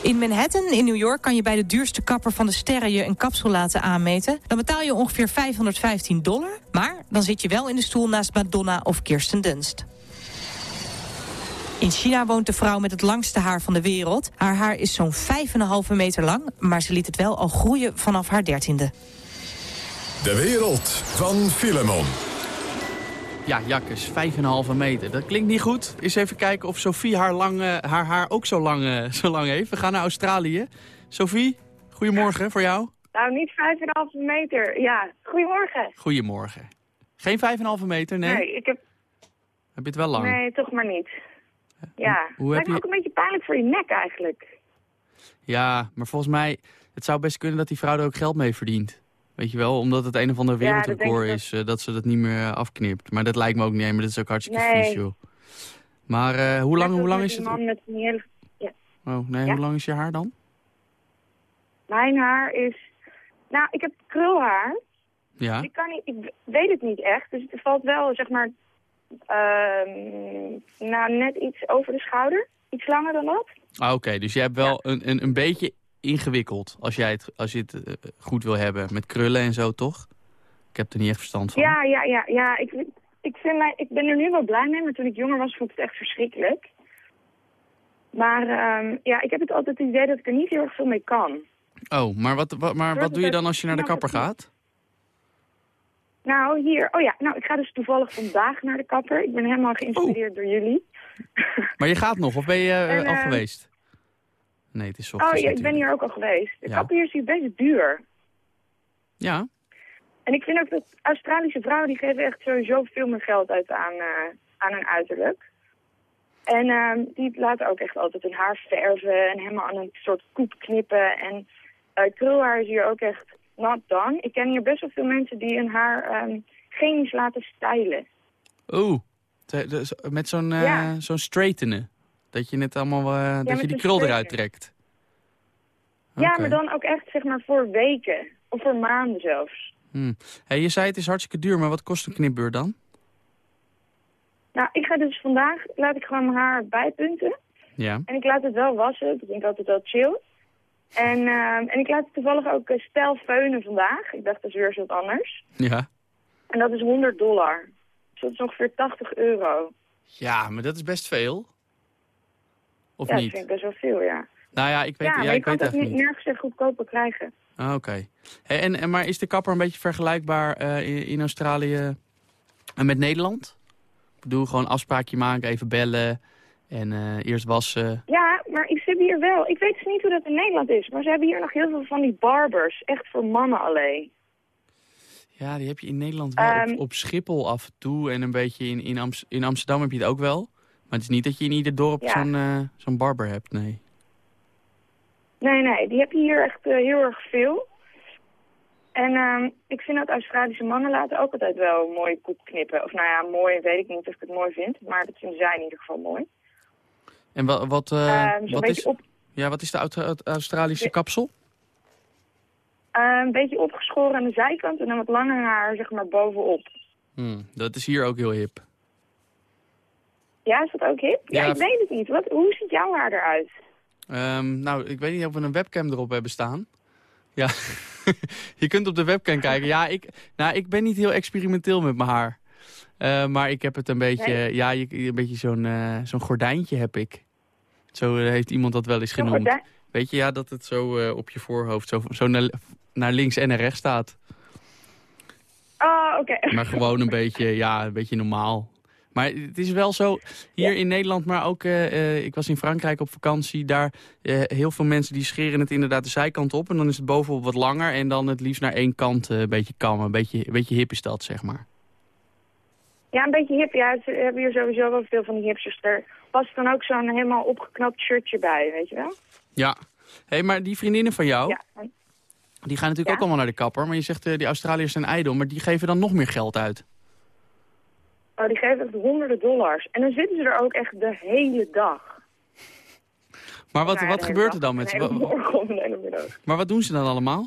In Manhattan in New York kan je bij de duurste kapper van de sterren je een kapsel laten aanmeten. Dan betaal je ongeveer 515 dollar, maar dan zit je wel in de stoel naast Madonna of Kirsten Dunst. In China woont de vrouw met het langste haar van de wereld. Haar haar is zo'n 5,5 meter lang, maar ze liet het wel al groeien vanaf haar dertiende. De wereld van Filemon. Ja, jakkes, 5,5 meter. Dat klinkt niet goed. Eens even kijken of Sophie haar, lang, eh, haar haar ook zo lang, eh, zo lang heeft. We gaan naar Australië. Sophie, goedemorgen voor jou. Nou, niet 5,5 meter. Ja, goedemorgen. Goedemorgen. Geen 5,5 meter, nee? Nee, ik heb... Heb je het wel lang? Nee, toch maar niet. Ja, hoe heb je- ook een beetje pijnlijk voor je nek eigenlijk. Ja, maar volgens mij, het zou best kunnen dat die vrouw er ook geld mee verdient. Weet je wel, omdat het een of ander dat wereldrecord is, eh, dat ze dat niet meer eh, afknipt. Maar dat lijkt me ook niet, maar dat is ook hartstikke Nee. vies, joh. Maar eh, hoe lang, hoe lang is het? man met hele... Ja. Oh, nee, Ja? hoe lang is je haar dan? Mijn haar is... Nou, ik heb krulhaar. Ja. Ik, kan niet, ik weet het niet echt. Dus het valt wel, zeg maar, ehm, nou, net iets over de schouder. Iets langer dan dat. Ah, Oké, dus je hebt wel een, een, een beetje ingewikkeld als, jij het, als je het eh, goed wil hebben. Met krullen en zo, toch? Ik heb er niet echt verstand van. Ja, ja, ja, ja. Ik, ik, vind mij, ik ben er nu wel blij mee, maar toen ik jonger was vond ik het echt verschrikkelijk. Maar ehm, ja, ik heb het altijd het idee dat ik er niet heel erg veel mee kan. Oh, maar wat, wat, maar wat doe je dan als je naar de kapper gaat? Nou, hier. Oh ja, nou, ik ga dus toevallig vandaag naar de kapper. Ik ben helemaal geïnspireerd door jullie. Maar je gaat nog, of ben je En, al eh, geweest? Nee, het is Oh ochtends ja, ik ben hier ook al geweest. De Ja. kapper hier is hier best duur. Ja, En ik vind ook dat Australische vrouwen die geven echt sowieso veel meer geld uit aan, eh, aan hun uiterlijk. En ehm, die laten ook echt altijd hun haar verven en helemaal aan een soort koep knippen. En eh, krulhaar is hier ook echt not done. Ik ken hier best wel veel mensen die hun haar ehm, chemisch laten stylen. Oeh, met zo'n eh, Ja. zo'n straightenen. Dat je het allemaal, eh, dat je die krul eruit trekt. Ja, maar dan ook echt zeg maar voor weken. Of voor maanden zelfs. Hm. Hey, je zei het is hartstikke duur, maar wat kost een knipbeurt dan? Nou, ik ga dus vandaag, laat ik gewoon mijn haar bijpunten. Ja. En ik laat het wel wassen. Dat vind ik altijd wel chill. En, ehm, en ik laat het toevallig ook uh, stijl feunen vandaag. Ik dacht, dat is weer eens wat anders. Ja. En dat is 100 dollar. Dus dat is ongeveer 80 euro. Ja, maar dat is best veel. Of ja, niet? vind ik best wel veel, ja. Nou ja, ik weet, ja, ja, ik kan weet het niet nergens echt goedkoper krijgen. Ah, Oké. En, en, maar is de kapper een beetje vergelijkbaar eh, in, in Australië en met Nederland? Ik bedoel, gewoon afspraakje maken, even bellen en eh, eerst wassen. Ja, maar ik zit hier wel. Ik weet dus niet hoe dat in Nederland is. Maar ze hebben hier nog heel veel van die barbers. Echt voor mannen alleen. Ja, die heb je in Nederland wel Ehm. op, op Schiphol af en toe. En een beetje in, in, in Amsterdam heb je het ook wel. Maar het is niet dat je in ieder dorp Ja. zo'n eh, zo'n barber hebt, nee. Nee, nee, die heb je hier echt eh, heel erg veel. En ehm, ik vind dat Australische mannen laten ook altijd wel een mooie koep knippen. Of nou ja, mooi weet ik niet of ik het mooi vind. Maar dat vinden zij in ieder geval mooi. En wat, wat, eh, Ehm, wat, beetje is, op- ja, wat is de Australische Ja. kapsel? Eh, een beetje opgeschoren aan de zijkant en dan wat langer haar zeg maar bovenop. Hmm, dat is hier ook heel hip. Ja, is dat ook hip? Ja, Ja, ik weet het niet. Wat, hoe ziet jouw haar eruit? Ehm, nou, ik weet niet of we een webcam erop hebben staan. Ja, je kunt op de webcam kijken. Ja, ik, nou, ik ben niet heel experimenteel met mijn haar. Eh, maar ik heb het een beetje, Nee? ja, een beetje zo'n eh, zo'n gordijntje heb ik. Zo eh, heeft iemand dat wel eens genoemd. Weet je, ja, dat het zo op je voorhoofd zo, zo naar, naar links en naar rechts staat. Oh, oké. Maar gewoon een beetje, ja, een beetje normaal. Maar het is wel zo, hier in Nederland, maar ook, eh, eh, ik was in Frankrijk op vakantie, daar eh, heel veel mensen die scheren het inderdaad de zijkant op. En dan is het bovenop wat langer en dan het liefst naar één kant een beetje kammen. Een beetje, een beetje hip is dat, zeg maar. Ja, een beetje hip. Ja, ze hebben hier sowieso wel veel van die hipsters. Er past dan ook zo'n helemaal opgeknapt shirtje bij, weet je wel? Ja. hey, maar die vriendinnen van jou, Ja. die gaan natuurlijk Ja. ook allemaal naar de kapper. Maar je zegt, eh, die Australiërs zijn ijdel, maar die geven dan nog meer geld uit. Oh, die geven echt honderden dollars. En dan zitten ze er ook echt de hele dag. Maar wat, wat gebeurt er dan met ze? middag. Maar wat doen ze dan allemaal?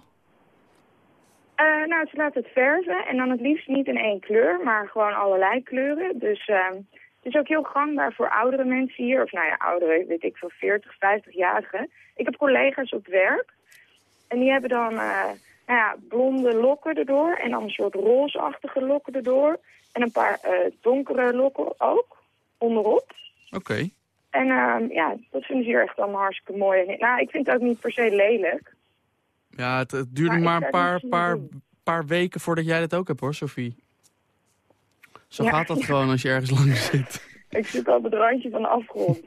Eh, nou, ze laten het verven en dan het liefst niet in één kleur, maar gewoon allerlei kleuren. Dus ehm, het is ook heel gangbaar voor oudere mensen hier, of nou ja, ouderen, weet ik veel, 40, 50-jarigen. Ik heb collega's op werk en die hebben dan eh, nou ja, blonde lokken erdoor en dan een soort roosachtige lokken erdoor. En een paar eh, donkere lokken ook, onderop. Oké. En ehm, ja, dat vinden ze hier echt allemaal hartstikke mooi. Nou, ik vind het ook niet per se lelijk. Ja, het, het duurde Maar een paar, paar, doen. paar weken voordat jij dat ook hebt hoor, Sophie. Zo Ja. gaat dat gewoon als je ergens lang zit. Ik zit al op het randje van de afgrond.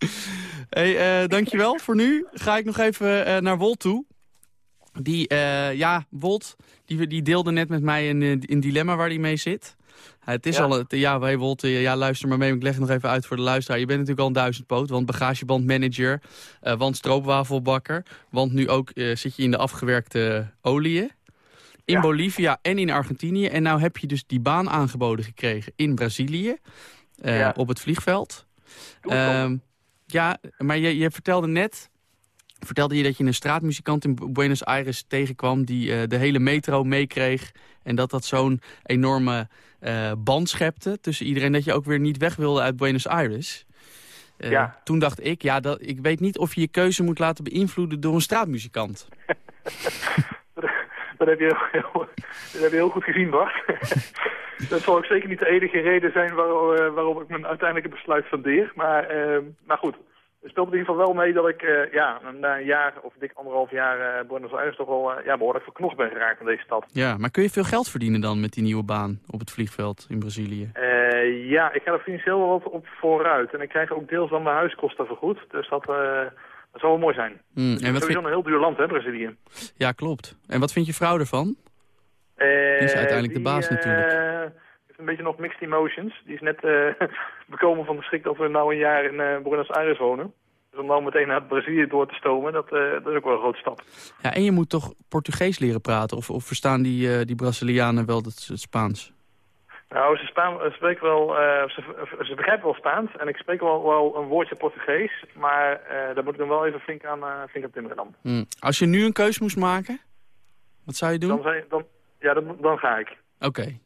hey, eh, dankjewel voor nu. Ga ik nog even eh, naar Wolt toe. Die, eh, ja, Wolt, die, die deelde net met mij een, eh, een dilemma waar hij mee zit. Het is Ja. al, het, ja, wij Wolt, eh, ja, luister maar mee. Ik leg het nog even uit voor de luisteraar. Je bent natuurlijk al een duizendpoot, want bagagebandmanager, want stroopwafelbakker. Want nu ook zit je in de afgewerkte oliën. In Ja. Bolivia en in Argentinië. En nou heb je dus die baan aangeboden gekregen in Brazilië. Ja. Op het vliegveld. Ehm, ja, maar je, je vertelde net... Vertelde je dat je een straatmuzikant in Bu- Buenos Aires tegenkwam... die eh, de hele metro meekreeg. En dat dat zo'n enorme eh, band schepte tussen iedereen... dat je ook weer niet weg wilde uit Buenos Aires. Eh, Ja. Toen dacht ik, ja, dat, ik weet niet of je je keuze moet laten beïnvloeden... door een straatmuzikant. Dat heb je heel, dat heb je heel goed gezien, Bart. dat zal ook zeker niet de enige reden zijn waar, eh, waarom ik mijn uiteindelijke besluit fundeer. Maar, maar goed, het speelt in ieder geval wel mee dat ik eh, ja, na een jaar of dik anderhalf jaar eh Buenos Aires toch wel eh, ja, behoorlijk verknocht ben geraakt in deze stad. Ja, maar kun je veel geld verdienen dan met die nieuwe baan op het vliegveld in Brazilië? Ja, ik ga er financieel wel wat op vooruit. En ik krijg ook deels dan mijn huiskosten vergoed. Dus dat, dat zou wel mooi zijn. Hmm, en wat Sowieso vind... een heel duur land, hè, Brazilië. Ja, klopt. En wat vindt je vrouw ervan? Die is uiteindelijk de baas natuurlijk. Een beetje nog mixed emotions. Die is net eh, bekomen van de schrik dat we nou een jaar in eh, Buenos Aires wonen. Dus om nou meteen naar Brazilië door te stomen, dat, eh, dat is ook wel een grote stap. Ja, en je moet toch Portugees leren praten? Of, of verstaan die, die Brazilianen wel het, het Spaans? Nou, ze, spaan, ze, spreken wel, ze, ze begrijpen wel Spaans en ik spreek wel, wel een woordje Portugees. Maar eh, daar moet ik dan wel even flink aan, uh, flink aan timmeren dan. Hmm. Als je nu een keus moest maken, wat zou je doen? Dan, dan, ja, dan, dan ga ik. Oké.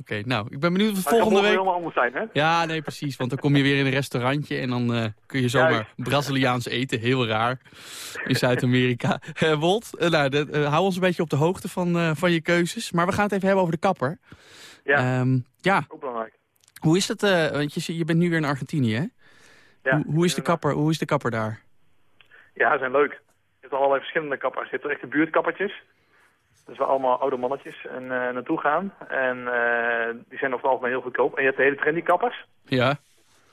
Oké, nou, ik ben benieuwd het het kan volgende week... helemaal anders zijn, hè? Ja, nee, precies. Want dan kom je weer in een restaurantje en dan eh, kun je zomaar Juist. Braziliaans eten. Heel raar. In Zuid-Amerika. Eh, Wolt, eh, nou, de- hou ons een beetje op de hoogte van, van je keuzes. Maar we gaan het even hebben over de kapper. Ja, Ehm, ja, ook belangrijk. hoe is het? want je, je bent nu weer in Argentinië, hè? Ja, hoe, hoe, is de kapper, hoe is de kapper daar? Ja, ze zijn leuk. Je hebt allerlei verschillende kappers. Er echt de buurtkappertjes. Dus waar allemaal oude mannetjes en, eh, naartoe gaan. En eh, die zijn over het algemeen heel goedkoop. En je hebt de hele trendy kappers. Ja.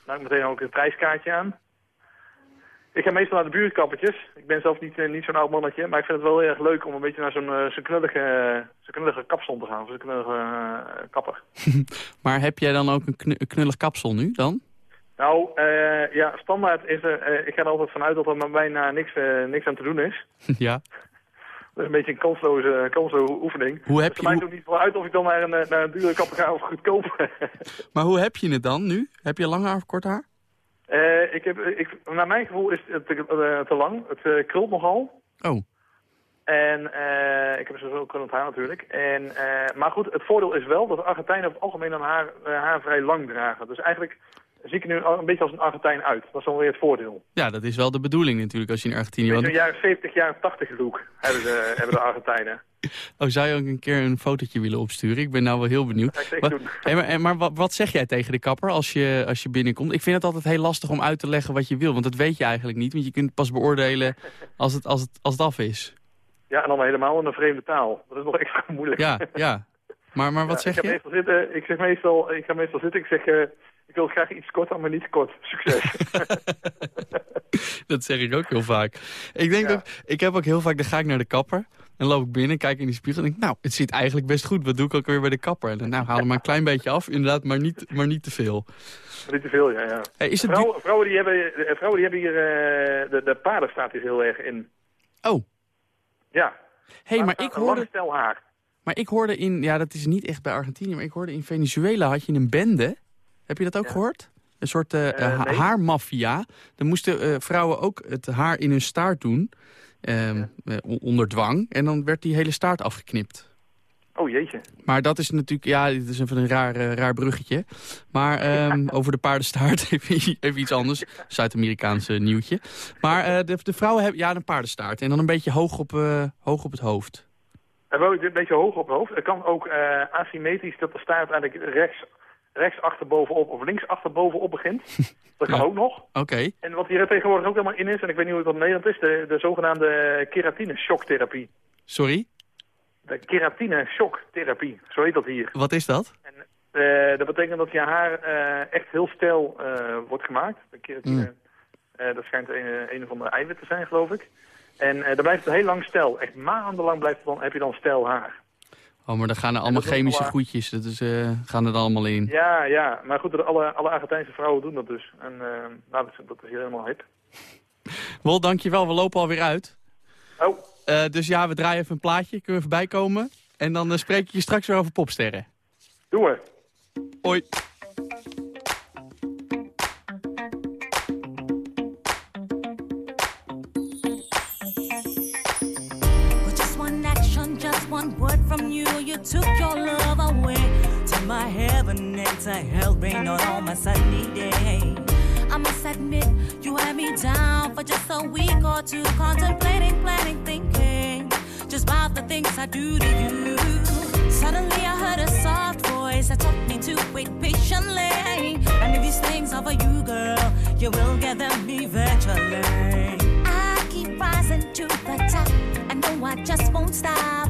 Nou, ik meteen ook een prijskaartje aan. Ik ga meestal naar de buurtkappertjes. Ik ben zelf niet, eh, niet zo'n oud mannetje. Maar ik vind het wel heel erg leuk om een beetje naar zo'n zo'n knullige, zo'n knullige kapsel te gaan. Zo'n knullige kapper. Maar heb jij dan ook een, een knullig kapsel nu dan? Nou, ja, standaard is er... ik ga er altijd vanuit dat er maar bijna niks, niks aan te doen is. ja. Dat is een beetje een kansloze, kansloze oefening. Hoe heb dus je- het maakt ook niet voor uit of ik dan naar een, eh, naar een dure kapper ga of goedkoop. Maar hoe heb je het dan nu? Heb je lang haar of kort haar? Eh, ik heb, ik, naar mijn gevoel is het te, eh, te lang. Het eh, krult nogal. Oh. En ik heb zo kunnen haar natuurlijk. En, maar goed, het voordeel is wel dat de Argentijnen over het algemeen hun haar, haar vrij lang dragen. Dus eigenlijk zie ik nu een beetje als een Argentijn uit. Dat is dan weer het voordeel. Ja, dat is wel de bedoeling natuurlijk als je in Argentinië woont. jaren 70, jaren 80 look hebben de, hebben de Argentijnen. Oh, zou je ook een keer een fotootje willen opsturen? Ik ben nou wel heel benieuwd. Dat ga ik Wat- doen. Hey, maar wat, wat zeg jij tegen de kapper als je, als je binnenkomt? Ik vind het altijd heel lastig om uit te leggen wat je wil. Want dat weet je eigenlijk niet. Want je kunt het pas beoordelen als het, als het, als het af is. Ja, en dan helemaal in een vreemde taal. Dat is nog extra moeilijk. Ja, ja. Maar, maar wat Ja, zeg ik ga je? Meestal zitten, ik zeg meestal, ik ga meestal zitten, ik zeg, eh, ik wil graag iets korter, maar niet kort. Succes. Dat zeg ik ook heel vaak. Ik denk Ja. ook, ik heb ook heel vaak, dan ga ik naar de kapper. Dan loop ik binnen, kijk in die spiegel en denk, nou, het zit eigenlijk best goed. Wat doe ik ook weer bij de kapper? En dan, nou, haal er maar een klein beetje af, inderdaad, maar niet, maar niet te veel. niet te veel, ja. ja. Hey, is het vrouwen, vrouwen, die hebben, eh, vrouwen die hebben hier, eh, de, de paarden staat hier heel erg in. Oh. Ja. hey, maar ik hoorde, stel haar. maar ik hoorde in, ja, dat is niet echt bij Argentinië, maar ik hoorde in Venezuela had je een bende. Heb je dat ook gehoord? Een soort nee. haarmafia. Dan moesten eh, vrouwen ook het haar in hun staart doen, ehm, eh, onder dwang. En dan werd die hele staart afgeknipt. Oh jeetje. Maar dat is natuurlijk, ja, dit is even een raar, raar bruggetje. Maar ehm, over de paardenstaart even, even iets anders. Zuid-Amerikaanse nieuwtje. Maar de, de vrouwen hebben ja, een paardenstaart. En dan een beetje hoog op, hoog op het hoofd. En wel een beetje hoog op het hoofd. Het kan ook asymmetrisch dat de staart eigenlijk rechts, rechts achterbovenop of links achterbovenop begint. Dat kan Ja. ook nog. Oké. En wat hier tegenwoordig ook helemaal in is, en ik weet niet hoe het in Nederland is, de, de zogenaamde keratine-shocktherapie. Sorry, De keratine-shocktherapie, zo heet dat hier. wat is dat? Eh, dat betekent dat je haar eh, echt heel stijl eh, wordt gemaakt. De keratine, Mm. eh, dat schijnt een, een van de eiwitten te zijn, geloof ik. En dan blijft het heel lang stijl. Echt maandenlang blijft het dan, heb je dan stijl haar. Oh, maar dan gaan er allemaal chemische eh, goedjes. Dat is, eh, gaan er allemaal in. Ja, ja. Maar goed, alle, alle Argentijnse vrouwen doen dat dus. En eh, nou, dat, is, dat is hier helemaal hip. Wol, dankjewel. We lopen alweer uit. Oh. Eh, dus ja, we draaien even een plaatje. Kunnen we even bijkomen? En dan spreek ik je straks weer over popsterren. Doen we. Hoi. From you, you took your love away. To my heaven and to hell rain on all my sunny days. I must admit, you had me down for just a week or two, contemplating, planning, thinking just about the things I do to you. Suddenly I heard a soft voice that told me to wait patiently. And if these things are for you, girl, you will get them eventually. I keep rising to the top. I know I just won't stop.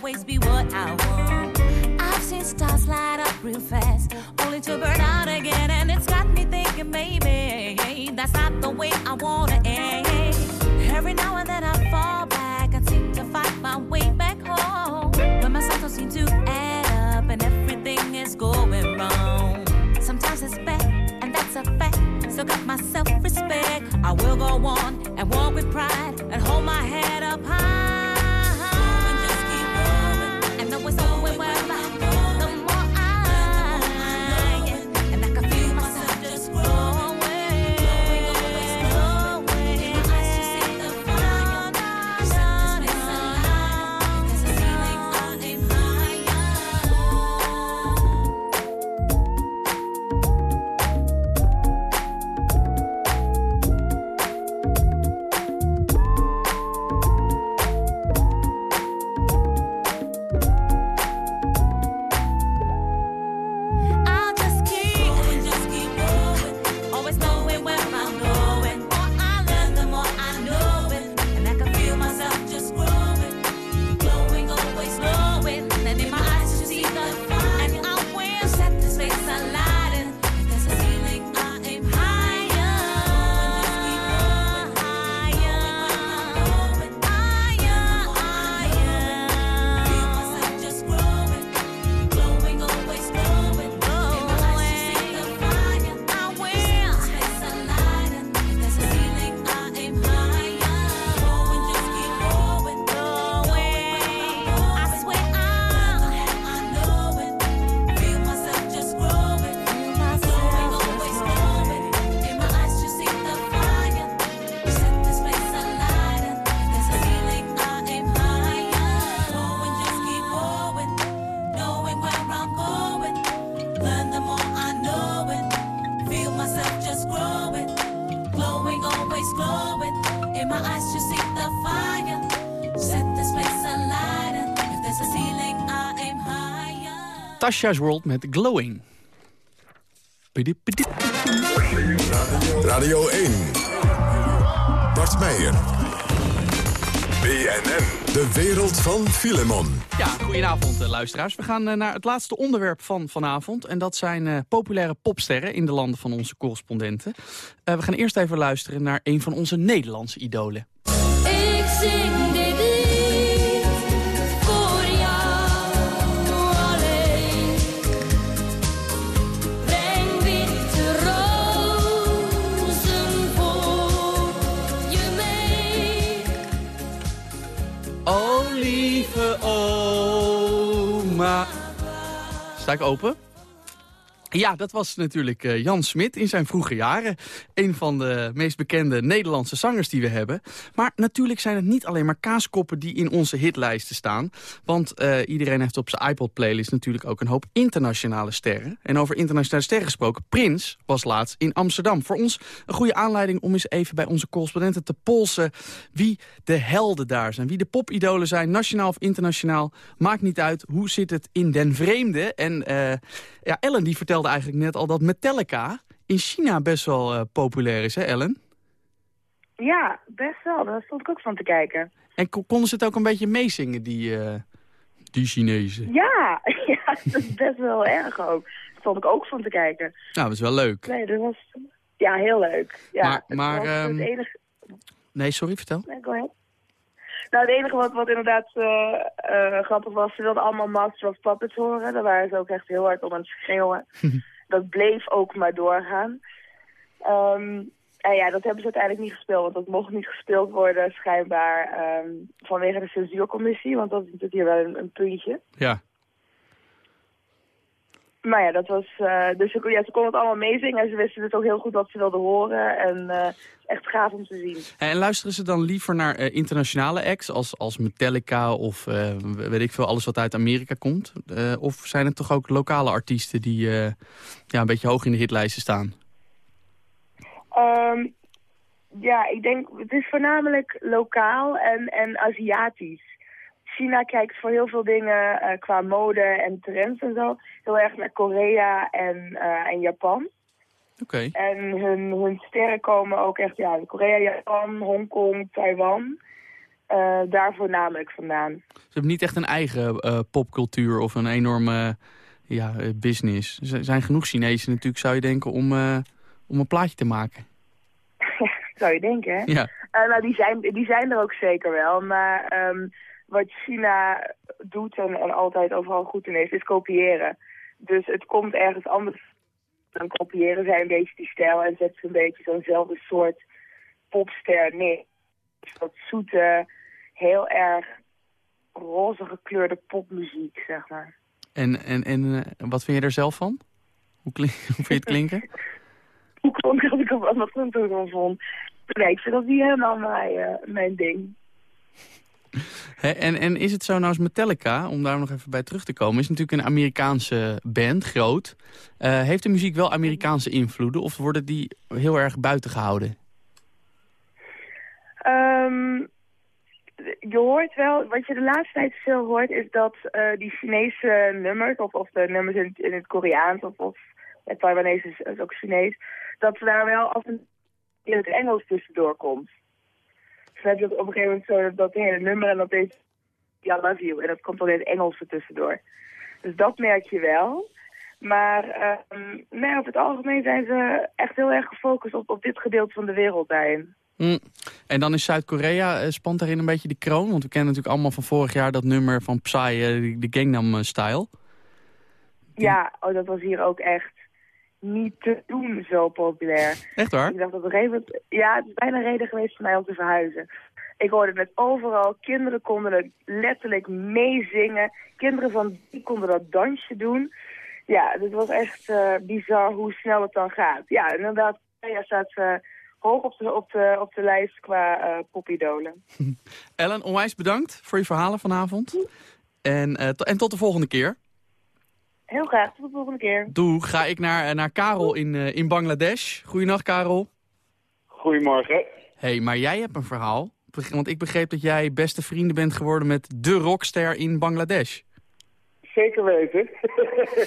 always be what I want. I've seen stars light up real fast, only to burn out again. And it's got me thinking, baby, that's not the way I wanna end. Every now and then I fall back and seem to find my way back home. but my cycles seem to add up and everything is going wrong. Sometimes it's bad, and that's a fact. Still got my self-respect. I will go on and walk with pride and hold my head up high. Tasha's World met Glowing. Radio 1. Bart Meijer. BNN. De wereld van Filemon. Ja, goedenavond eh, luisteraars. We gaan eh, naar het laatste onderwerp van vanavond. En dat zijn eh, populaire popsterren in de landen van onze correspondenten. Eh, we gaan eerst even luisteren naar een van onze Nederlandse idolen. Ik zing Sta open? Ja, dat was natuurlijk eh, Jan Smit in zijn vroege jaren. Een van de meest bekende Nederlandse zangers die we hebben. Maar natuurlijk zijn het niet alleen maar kaaskoppen die in onze hitlijsten staan. Want eh, iedereen heeft op zijn iPod-playlist natuurlijk ook een hoop internationale sterren. En over internationale sterren gesproken, Prins was laatst in Amsterdam. Voor ons een goede aanleiding om eens even bij onze correspondenten te polsen... wie de helden daar zijn, wie de popidolen zijn, nationaal of internationaal. Maakt niet uit, hoe zit het in den vreemde? En eh, ja, Ellen die vertelde eigenlijk net al dat Metallica in China best wel eh, populair is, hè Ellen? Ja, best wel. Daar stond ik ook van te kijken. En ko- konden ze het ook een beetje meezingen, die, eh, die Chinezen? Ja, ja, dat is best wel erg ook. Daar stond ik ook van te kijken. Nou, dat is wel leuk. Nee, dat was... Ja, heel leuk. Ja, Maar- maar, ehm, het enige... Nee, sorry, vertel. Nee, go ahead. Nou, het enige wat, wat inderdaad eh, eh, grappig was, ze wilden allemaal Master of Puppets horen. Daar waren ze ook echt heel hard om aan het schreeuwen. dat bleef ook maar doorgaan. Ehm, en ja, dat hebben ze uiteindelijk niet gespeeld, want dat mocht niet gespeeld worden schijnbaar ehm, vanwege de censuurcommissie, want dat is natuurlijk hier wel een, een puntje. Ja. Maar ja, dat was, eh, dus ze, ja, ze konden het allemaal meezingen en ze wisten dus ook heel goed wat ze wilden horen. En het is echt gaaf om te zien. En luisteren ze dan liever naar eh, internationale acts als, als Metallica of weet ik veel, alles wat uit Amerika komt? Of zijn het toch ook lokale artiesten die ja, een beetje hoog in de hitlijsten staan? Ehm, ja, ik denk, het is voornamelijk lokaal en, en Aziatisch. China kijkt voor heel veel dingen eh, qua mode en trends en zo. Heel erg naar Korea en, eh, en Japan. Oké. En hun, hun sterren komen ook echt, ja, Korea, Japan, Hongkong, Taiwan. Eh, daar voornamelijk vandaan. Ze hebben niet echt een eigen popcultuur of een enorme ja, business. Er zijn genoeg Chinezen natuurlijk, zou je denken, om, om een plaatje te maken. Zou je denken, hè? Ja. Nou, die zijn, die zijn er ook zeker wel. Maar ehm, wat China doet en, en altijd overal goed in is, is kopiëren. Dus het komt ergens anders. Dan kopiëren zij een beetje die stijl en zetten ze een beetje zo'nzelfde soort popster neer. Dus dat zoete, heel erg roze gekleurde popmuziek, zeg maar. En, en, en eh, wat vind je er zelf van? Hoe, klink, hoe vind je het klinken? Hoe klonk dat ik hem wat goed toen vond? Nee, ik vind dat niet helemaal mijn, eh, mijn ding. En, en is het zo nou als Metallica, om daar nog even bij terug te komen... is natuurlijk een Amerikaanse band, groot. Eh, heeft de muziek wel Amerikaanse invloeden of worden die heel erg buiten gehouden? Ehm, je hoort wel, wat je de laatste tijd veel hoort, is dat eh, die Chinese nummers, of, of de nummers in, in het Koreaans, of, of het Taiwanese is, ook Chinees, dat er daar wel af en in het Engels tussendoor komt. Dan heb je op een gegeven moment zo dat, hele nummer en dat is I love you, en dat komt dan in het Engels tussendoor. Dus dat merk je wel. Maar ehm, nee, over het algemeen zijn ze echt heel erg gefocust op, op dit gedeelte van de wereld daarin. Hm. En dan is Zuid-Korea, eh, spant daarin een beetje de kroon? Want we kennen natuurlijk allemaal van vorig jaar dat nummer van Psy, eh, de Gangnam eh, Style. Ja, oh, dat was hier ook echt niet te doen zo populair. Echt waar? Ik dacht op een gegeven moment... Ja, het is bijna reden geweest voor mij om te verhuizen. Ik hoorde het overal. Kinderen konden het letterlijk meezingen. Kinderen van die konden dat dansje doen. Ja, het was echt eh, bizar hoe snel het dan gaat. Ja, inderdaad, Korea staat eh, hoog op de, op, de, op de lijst qua eh popidolen. Ellen, onwijs bedankt voor je verhalen vanavond. En, en tot de volgende keer. Heel graag, tot de volgende keer. Doe, ga ik naar, eh, naar Karel in, eh, in Bangladesh. Goedenacht, Karel. Goedemorgen. hey, maar jij hebt een verhaal Want ik begreep dat jij beste vrienden bent geworden met de rockster in Bangladesh. Zeker weten.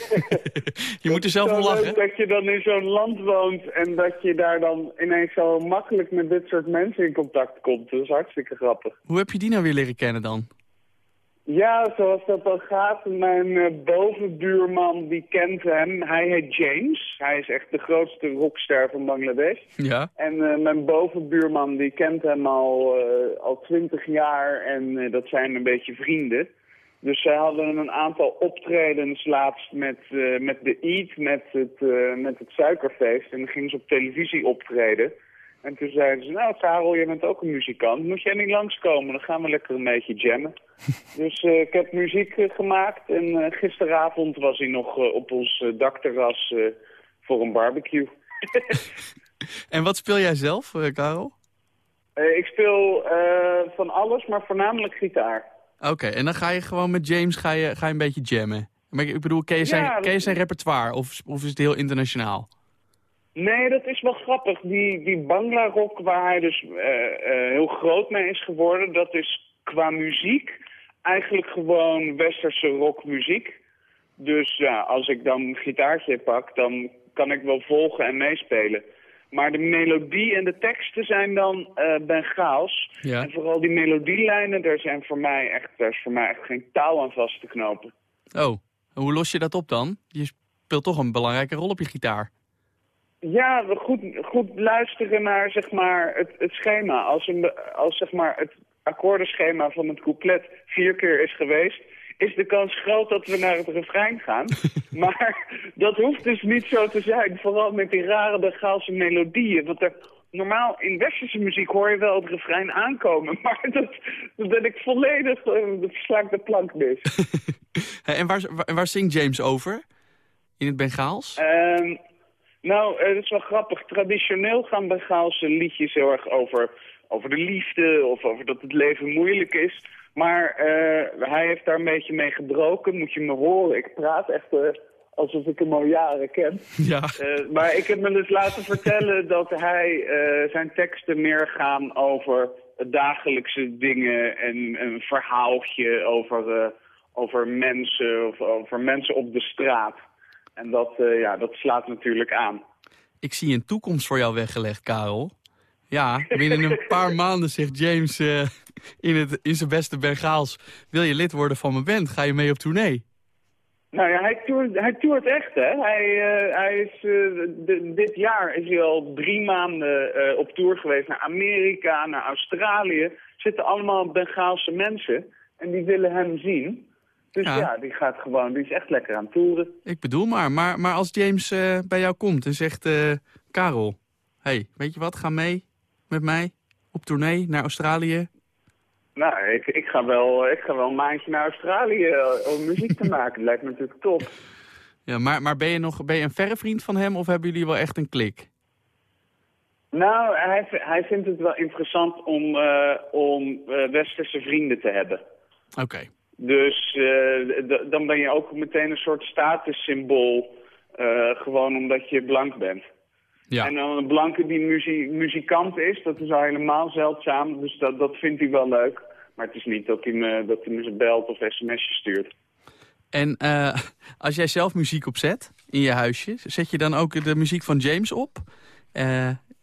Je moet er zelf om lachen. leuk dat je dan in zo'n land woont en dat je daar dan ineens zo makkelijk met dit soort mensen in contact komt. Dat is hartstikke grappig. Hoe heb je die nou weer leren kennen dan? Ja, zoals dat dan gaat. Mijn eh, bovenbuurman die kent hem. Hij heet James. Hij is echt de grootste rockster van Bangladesh. Ja. En eh, mijn bovenbuurman die kent hem al, eh, al twintig jaar en dat zijn een beetje vrienden. Dus zij hadden een aantal optredens laatst met, met de Eat, met het, met het suikerfeest. En dan gingen ze op televisie optreden. En toen zeiden ze, nou Karel, jij bent ook een muzikant. Moet jij niet langskomen? Dan gaan we lekker een beetje jammen. dus eh, ik heb muziek eh, gemaakt. En eh, gisteravond was hij nog op ons dakterras voor een barbecue. En wat speel jij zelf, Karel? Ik speel van alles, maar voornamelijk gitaar. Oké, en dan ga je gewoon met James ga je, ga je een beetje jammen. Maar ik bedoel, ken je zijn, Ja, dat- ken je zijn repertoire of, of is het heel internationaal? Nee, dat is wel grappig. Die, die Bangla rock waar hij dus eh, eh, heel groot mee is geworden, dat is qua muziek eigenlijk gewoon westerse rockmuziek. Dus ja, als ik dan een gitaartje pak, dan kan ik wel volgen en meespelen. Maar de melodie en de teksten zijn dan eh Bengaals. Ja. En vooral die melodielijnen, daar, zijn voor mij echt, daar is voor mij echt geen touw aan vast te knopen. Oh, en hoe los je dat op dan? Je speelt toch een belangrijke rol op je gitaar. Ja, we goed, goed luisteren naar zeg maar, het, het schema. Als, een, als zeg maar, het akkoordenschema van het couplet vier keer is geweest... is de kans groot dat we naar het refrein gaan. maar dat hoeft dus niet zo te zijn. Vooral met die rare Bengaalse melodieën. Want er, normaal in westerse muziek hoor je wel het refrein aankomen. Maar dat, dat ben ik volledig... eh, Dat sla de plank mis. En waar, waar, waar zingt James over? In het Bengaals? Ehm, nou, dat is wel grappig. Traditioneel gaan Bengaalse liedjes heel erg over, over de liefde of over dat het leven moeilijk is. Maar eh, hij heeft daar een beetje mee gebroken. Moet je me horen. Ik praat echt eh, alsof ik hem al jaren ken. Ja. Eh, maar ik heb me dus laten vertellen dat hij zijn teksten meer gaan over dagelijkse dingen en een verhaaltje over, over mensen of over mensen op de straat. En dat, eh, ja, dat slaat natuurlijk aan. Ik zie een toekomst voor jou weggelegd, Karel. Ja, binnen een paar maanden zegt James eh, in, het, in zijn beste Bengaals... wil je lid worden van mijn band? Ga je mee op tournee? Nou ja, hij toert, hij toert echt, hè. Hij, eh, hij is, dit jaar is hij al drie maanden op tour geweest naar Amerika, naar Australië. Zitten allemaal Bengaalse mensen en die willen hem zien. Dus Ja. ja, die gaat gewoon, die is echt lekker aan toeren. Ik bedoel maar, maar, maar als James eh, bij jou komt en zegt... eh, Karel, hey, weet je wat, ga mee met mij op tournee naar Australië. Nou, ik, ik, ga wel, ik ga wel een maandje naar Australië eh, om muziek te maken. Dat lijkt me natuurlijk top. Ja, maar, maar ben je nog ben je een verre vriend van hem of hebben jullie wel echt een klik? Nou, hij, hij vindt het wel interessant om, om westerse vrienden te hebben. Oké. Dus eh, dan ben je ook meteen een soort statussymbool. eh, gewoon omdat je blank bent. Ja. En dan een blanke die muzie- muzikant is, dat is al helemaal zeldzaam. Dus dat, dat vindt hij wel leuk. Maar het is niet dat hij me, dat hij me belt of sms'je stuurt. En eh, als jij zelf muziek opzet in je huisje, zet je dan ook de muziek van James op?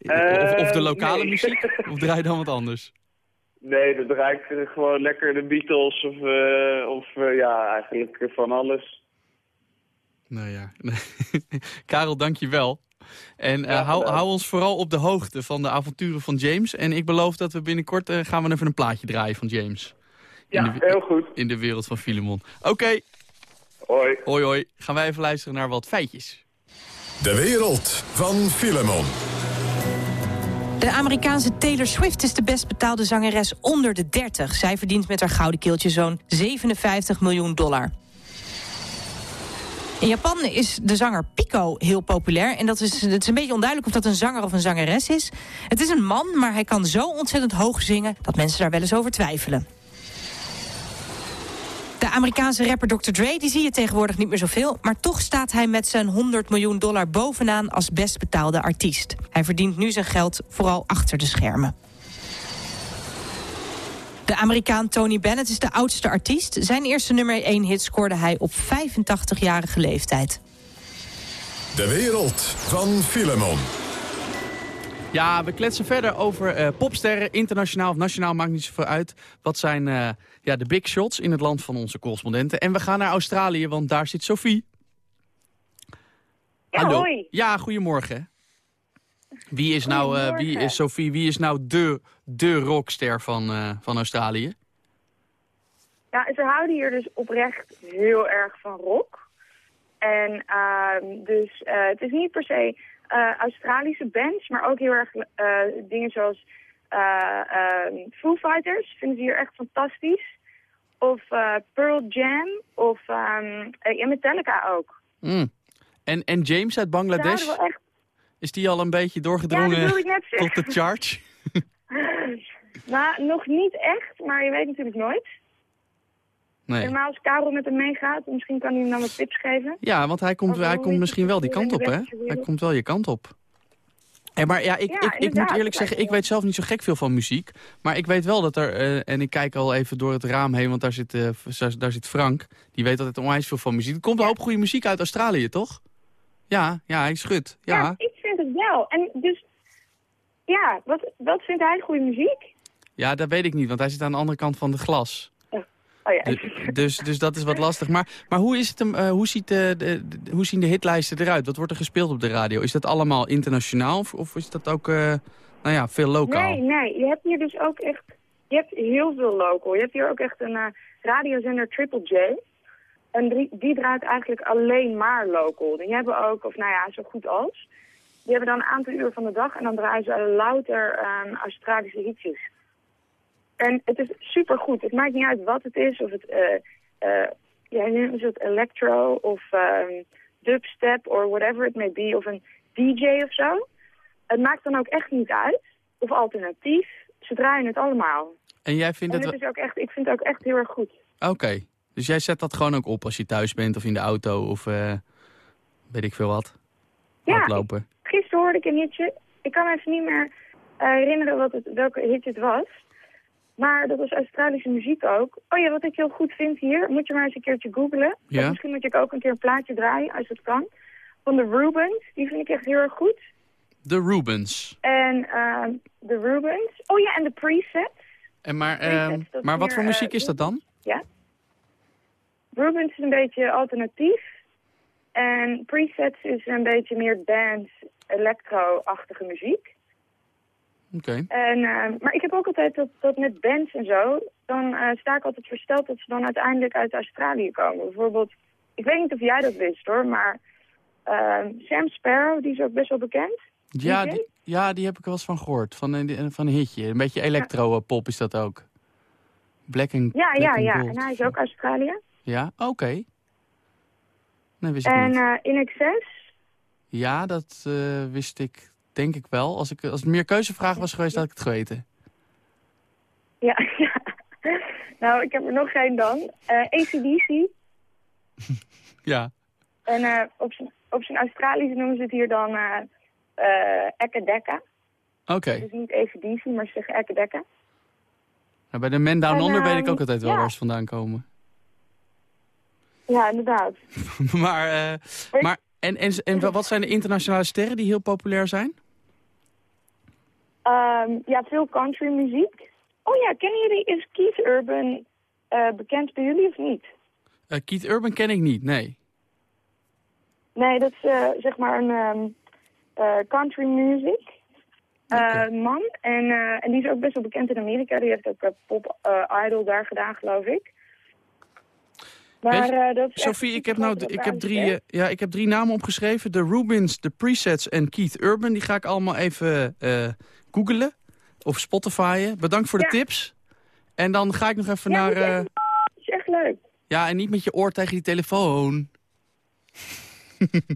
Of, of de lokale nee. muziek? Of draai je dan wat anders? Nee, dan draai ik gewoon lekker de Beatles of, eh, of eh, ja, eigenlijk van alles. Nou ja. Karel, dank je wel. En eh, Ja, hou, hou ons vooral op de hoogte van de avonturen van James. En ik beloof dat we binnenkort eh, gaan we even een plaatje draaien van James. In Ja, de, heel goed. In de wereld van Filemon. Oké, Hoi. hoi hoi. Gaan wij even luisteren naar wat feitjes. De wereld van Filemon. De Amerikaanse Taylor Swift is de best betaalde zangeres onder de 30. Zij verdient met haar gouden keeltje zo'n 57 miljoen dollar. In Japan is de zanger Pico heel populair. En dat is, het is een beetje onduidelijk of dat een zanger of een zangeres is. Het is een man, maar hij kan zo ontzettend hoog zingen... dat mensen daar wel eens over twijfelen. De Amerikaanse rapper Dr. Dre die zie je tegenwoordig niet meer zoveel... maar toch staat hij met zijn 100 miljoen dollar bovenaan als best betaalde artiest. Hij verdient nu zijn geld vooral achter de schermen. De Amerikaan Tony Bennett is de oudste artiest. Zijn eerste nummer 1 hit scoorde hij op 85-jarige leeftijd. De wereld van Filemon. Ja, we kletsen verder over eh, popsterren, internationaal of nationaal, maakt niet zoveel uit. Wat zijn eh, ja, de big shots in het land van onze correspondenten. En we gaan naar Australië, want daar zit Sophie. Ja, Hallo. hoi. Ja, goedemorgen. Wie is nou, eh, wie is Sophie, wie is nou de, de rockster van, eh, van Australië? Ja, ze houden hier dus oprecht heel erg van rock. En ehm, dus eh, het is niet per se Australische bands, maar ook heel erg dingen zoals Foo Fighters vinden ze hier echt fantastisch. Of eh, Pearl Jam of ehm en Metallica ook. Mm. En, en James uit Bangladesh, houden wel echt... is die al een beetje doorgedrongen tot de charge? nou, nog niet echt, maar je weet natuurlijk nooit. Nee. Normaal als Karel met hem meegaat, misschien kan hij hem dan wat tips geven. Ja, want hij komt, hij komt misschien wel die kant op, hè? Hij komt wel je kant op. Hey, maar ja, ik, Ja, ik, ik moet eerlijk zeggen, ik weet zelf niet zo gek veel van muziek. Maar ik weet wel dat er, eh, en ik kijk al even door het raam heen, want daar zit, eh, daar- zit Frank. Die weet altijd onwijs veel van muziek. Er komt een hoop goede muziek uit Australië, toch? Ja, ja, hij schudt. Ja, ik vind het wel. En dus, ja, wat, wat vindt hij goede muziek? ja, dat weet ik niet, want hij zit aan de andere kant van het glas. Oh ja. De- dus, dus dat is wat lastig. Maar, maar hoe, is het, hem, eh, hoe, ziet de, de, hoe zien de hitlijsten eruit? Wat wordt er gespeeld op de radio? Is dat allemaal internationaal of, of is dat ook eh, nou ja, veel lokaal? Nee, nee. Je hebt hier dus ook echt, je hebt heel veel local. Je hebt hier ook echt een eh, radiozender Triple J. En die, die draait eigenlijk alleen maar local. Die hebben ook, of nou ja, zo goed als. Die hebben dan een aantal uur van de dag en dan draaien ze louter ehm, Australische hitjes. En het is supergoed. Het maakt niet uit wat het is. Of het, eh ja, het electro of ehm, dubstep or whatever it may be. Of een DJ of zo. Het maakt dan ook echt niet uit. Of alternatief. Ze draaien het allemaal. En jij vindt En het... het is ook echt, ik vind het ook echt heel erg goed. Oké, dus jij zet dat gewoon ook op als je thuis bent of in de auto of eh, weet ik veel wat. Ja, Hardlopen. Gisteren hoorde ik een hitje. Ik kan me even niet meer herinneren wat het, welke hitje het was. Maar dat was Australische muziek ook. Oh ja, wat ik heel goed vind hier, moet je maar eens een keertje googlen. Ja. Misschien moet je ook een keer een plaatje draaien, als het kan. Van de Rubens, die vind ik echt heel erg goed. De Rubens. En ehm, de Rubens. Oh ja, en de presets. En maar Presets, ehm, maar wat meer, voor muziek eh, is dat dan? Ja. Rubens is een beetje alternatief. En presets is een beetje meer dance, electro-achtige muziek. Oké. En, eh, maar ik heb ook altijd dat, dat met bands en zo, dan eh, sta ik altijd versteld dat ze dan uiteindelijk uit Australië komen. Bijvoorbeeld, ik weet niet of jij dat wist hoor, maar eh, Sam Sparrow, die is ook best wel bekend. Ja die, ja, die heb ik er wel eens van gehoord. Van een, van een hitje. Een beetje electro-pop is dat ook. Black and Ja, Black ja, and ja. Gold. En hij is ook Australië. Ja, oké. Nee, wist ik En niet. In Excess, Ja, dat wist ik denk ik wel. Als, ik, als het meer keuzevraag was geweest, had ik het geweten. ja, ja. Nou, ik heb er nog geen dan. ACDC. Ja. En eh, op zijn op Australisch noemen ze het hier dan eh eh Ekkedekka. Oké. Dus niet ACDC, maar ze zeggen Ekkedekka. Nou, bij de Men Down En, Under weet ik ehm, ook altijd wel ja. waar ze vandaan komen. Ja, inderdaad. maar, eh, maar en, en, en wat zijn de internationale sterren die heel populair zijn? Ehm, ja, veel country muziek. Oh ja, kennen jullie, is Keith Urban eh, bekend bij jullie of niet? Eh, Keith Urban ken ik niet, nee. Nee, dat is eh, zeg maar een ehm, eh, country music man. En, en die is ook best wel bekend in Amerika. Die heeft ook Pop Idol daar gedaan, geloof ik. Maar dat Sophie, ik heb, nou, ik, heb drie, ja, ik heb drie namen opgeschreven. De Rubins, de Presets en Keith Urban. Die ga ik allemaal even googlen. Of Spotifyen. Bedankt voor de Ja. tips. En dan ga ik nog even Ja, naar... je eh? Dat is echt leuk. ja, en niet met je oor tegen die telefoon.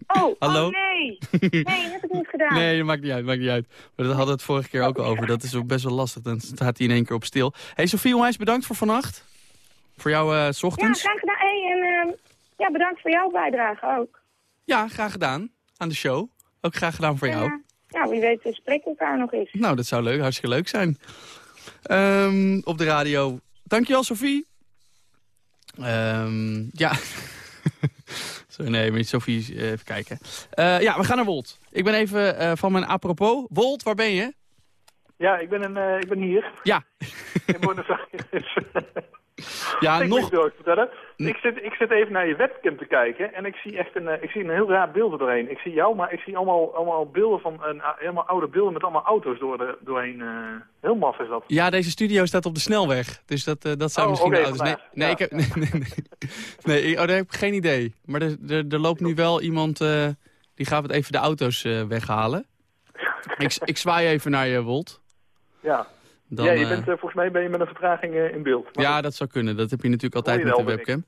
Oh, Hallo? oh nee. Nee, dat heb ik niet gedaan. Nee, dat maakt niet uit, maakt niet uit. Maar dat hadden we het vorige keer ook al over. Dat is ook best wel lastig. Dan staat hij in één keer op stil. hey, Sofie onwijs bedankt voor vannacht. Voor jou eh, s Ja, ochtends. graag gedaan. Hey, en ehm, ja, bedankt voor jouw bijdrage ook. Ja, graag gedaan. Aan de show. Ook graag gedaan voor jou. Ja, wie weet, we spreken elkaar nog eens. Nou, dat zou leuk, hartstikke leuk zijn. Ehm, op de radio dankjewel Sophie. Ehm, ja. Sorry, nee, met Sophie, eh, even kijken. Eh, ja, we gaan naar Wolt. Ik ben even eh, van mijn apropos. Wolt, waar ben je? Ja, ik ben, een, eh, ik ben hier. Ja. In Buenos Aires. Ja, ik nog- ook vertellen. Ik zit, ik zit even naar je webcam te kijken en ik zie echt een, eh, ik zie een heel raar beeld er doorheen. Ik zie jou, maar ik zie allemaal, allemaal beelden van een, a- helemaal oude beelden met allemaal auto's door de, doorheen. eh, heel maf is dat. Ja, deze studio staat op de snelweg. Dus dat, eh, dat zou Oh, misschien oké, de auto's... Nee, nee, Ja. ik heb, nee, nee, nee. nee ik- oh, daar heb ik geen idee. Maar er, er, er loopt nu wel iemand... eh, die gaat het even de auto's eh, weghalen. ik, ik zwaai even naar je, Wolt. Ja. Dan, ja, je eh, bent, eh, volgens mij ben je met een vertraging eh, in beeld. Maar Ja, dat zou kunnen. Dat heb je natuurlijk altijd met de webcam.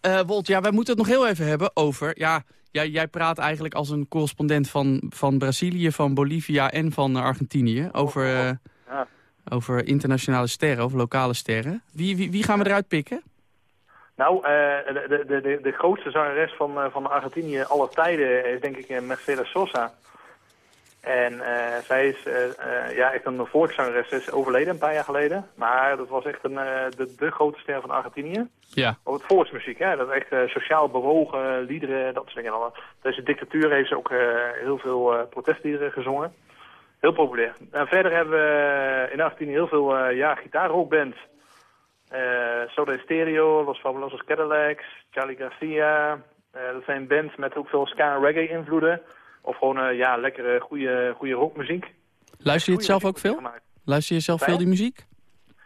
eh, Wolt, ja, wij moeten het nog heel even hebben over... Ja, jij, jij praat eigenlijk als een correspondent van, van Brazilië, van Bolivia en van eh, Argentinië... over, eh, Ja. over internationale sterren, over lokale sterren. Wie, wie, wie gaan we eruit pikken? Nou, eh, de, de, de, de grootste zangeres van, eh, van Argentinië aller tijden is denk ik eh, Mercedes Sosa. En eh, zij is eh, eh, ja, echt een volkszangeres. Ze is overleden een paar jaar geleden. Maar dat was echt een, de, de grote ster van Argentinië. Ja. Op het volksmuziek, hè. Dat is echt sociaal bewogen, liederen, dat soort dingen. allemaal. Tijdens de dictatuur heeft ze ook heel veel protestliederen gezongen. Heel populair. En verder hebben we in Argentinië heel veel ja, gitaarrockbands. Uh, Soda Stereo, Los Fabulosos Cadillacs, Charlie Garcia. Uh, dat zijn bands met ook veel ska en reggae invloeden. Of gewoon uh, ja, lekkere, goede, goede rockmuziek. Luister je het zelf ook veel? Luister je zelf veel die muziek?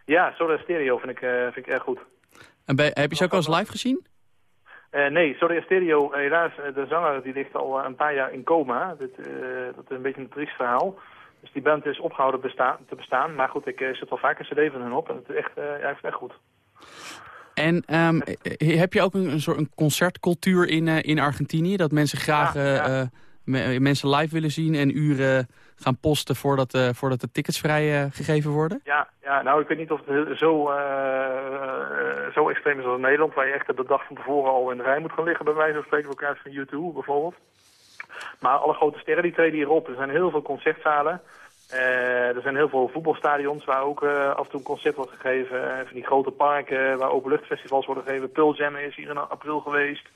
Ja, Soda Stereo vind ik, uh, vind ik erg goed. En bij, heb je ze ook al eens live gezien? Uh, nee, Soda Stereo, helaas, de zanger die ligt al een paar jaar in coma. Dit, uh, dat is een beetje een triest verhaal. Dus die band is opgehouden te bestaan. Maar goed, ik uh, zet al vaker cd van hun op en het is echt, ja, ik vind het echt goed. En um, heb je ook een, een soort een concertcultuur in, in Argentinië? Dat mensen graag ja, ja. Me, mensen live willen zien en uren gaan posten voordat, uh, voordat de tickets vrij uh, gegeven worden? Ja, ja, nou ik weet niet of het zo, uh, zo extreem is als in Nederland, waar je echt de dag van tevoren al in de rij moet gaan liggen, bij wijze van spreken, elkaar van U2 bijvoorbeeld. Maar alle grote sterren die treden hierop. Er zijn heel veel concertzalen. Er zijn heel veel voetbalstadions waar ook af en toe een concert wordt gegeven. Van die grote parken waar openluchtfestivals worden gegeven. Pearl Jam is hier in april geweest.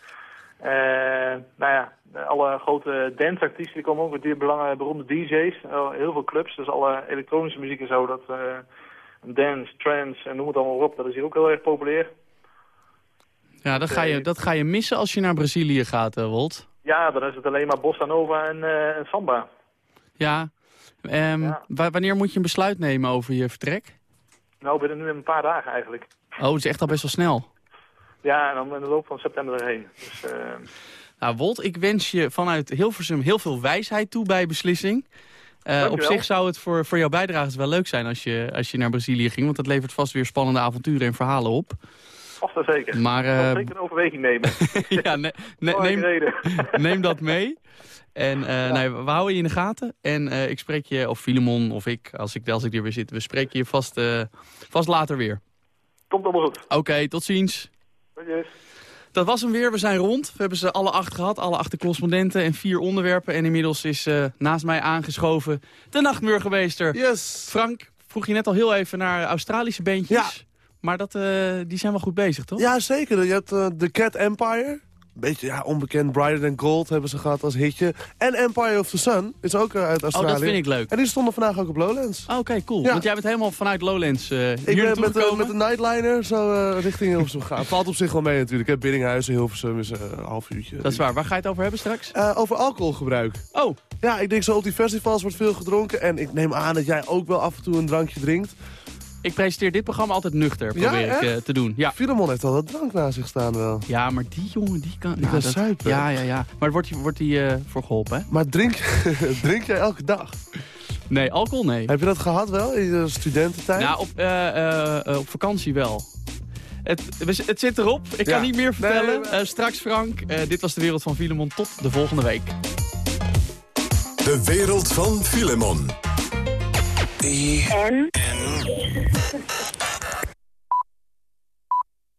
Nou ja, alle grote danceartiesten die komen ook met die belangrijk beroemde DJ's. heel veel clubs, dus alle elektronische muziek en zo. Dat, dance, trance en noem het allemaal op. Dat is hier ook heel erg populair. Ja, dat ga je, dat ga je missen als je naar Brazilië gaat, Wolt. Ja, dan is het alleen maar bossa nova en, en samba. Ja, Um, ja. Wanneer moet je een besluit nemen over je vertrek? Nou, binnen nu een paar dagen eigenlijk. Oh, het is echt al best wel snel. Ja, en dan in de loop van september erheen. Dus, uh... Nou, Wolt, ik wens je vanuit Hilversum heel veel wijsheid toe bij beslissing. Uh, op zich zou het voor, voor jouw bijdrage wel leuk zijn als je, als je naar Brazilië ging. Want dat levert vast weer spannende avonturen en verhalen op. Vast en zeker. Maar, uh... Zeker een overweging nemen. ja, ne ne neem, neem dat mee. En uh, nee, we houden je in de gaten. En ik spreek je, of Filemon of ik, als ik, als ik hier weer zit, we spreken je vast, vast later weer. Komt allemaal goed. Oké, okay, tot ziens. Yes. Dat was hem weer. We zijn rond. We hebben ze alle acht gehad. Alle acht correspondenten en vier onderwerpen. En inmiddels is uh, naast mij aangeschoven de nachtburgemeester. Yes. Frank, vroeg je net al heel even naar Australische bandjes. Ja. Maar dat, uh, die zijn wel goed bezig, toch? Ja, zeker. Je hebt uh, The Cat Empire. Beetje ja, onbekend. Brighter Than Gold hebben ze gehad als hitje. En Empire of the Sun is ook uit Australië. Oh, dat vind ik leuk. En die stonden vandaag ook op Lowlands. Oh, Oké, okay, cool. Ja. Want jij bent helemaal vanuit Lowlands uh, Ik ben met, uh, met de Nightliner zo uh, richting Hilversum gegaan. Valt op zich wel mee natuurlijk. Hè. Biddinghuizen, Hilversum is een half uurtje. Dat is waar. Waar ga je het over hebben straks? over alcoholgebruik. Oh. Ja, ik denk zo op die festivals wordt veel gedronken. En ik neem aan dat jij ook wel af en toe een drankje drinkt. Ik presenteer dit programma altijd nuchter, probeer ja, ik uh, te doen. Ja. Filemon heeft al dat drank naast zich staan wel. Ja, maar die jongen, die kan... Die nou, kan dat, suipen. Ja, ja, ja. Maar wordt hij wordt die, uh, voor geholpen, hè? Maar drink, drink jij elke dag? Nee, alcohol nee. Heb je dat gehad wel, in je studententijd? Nou, op, uh, op vakantie wel. Het, het zit erop. Ik Ja. kan niet meer vertellen. Nee, nee. Uh, straks Frank. dit was de wereld van Filemon. Tot de volgende week. De wereld van Filemon. En?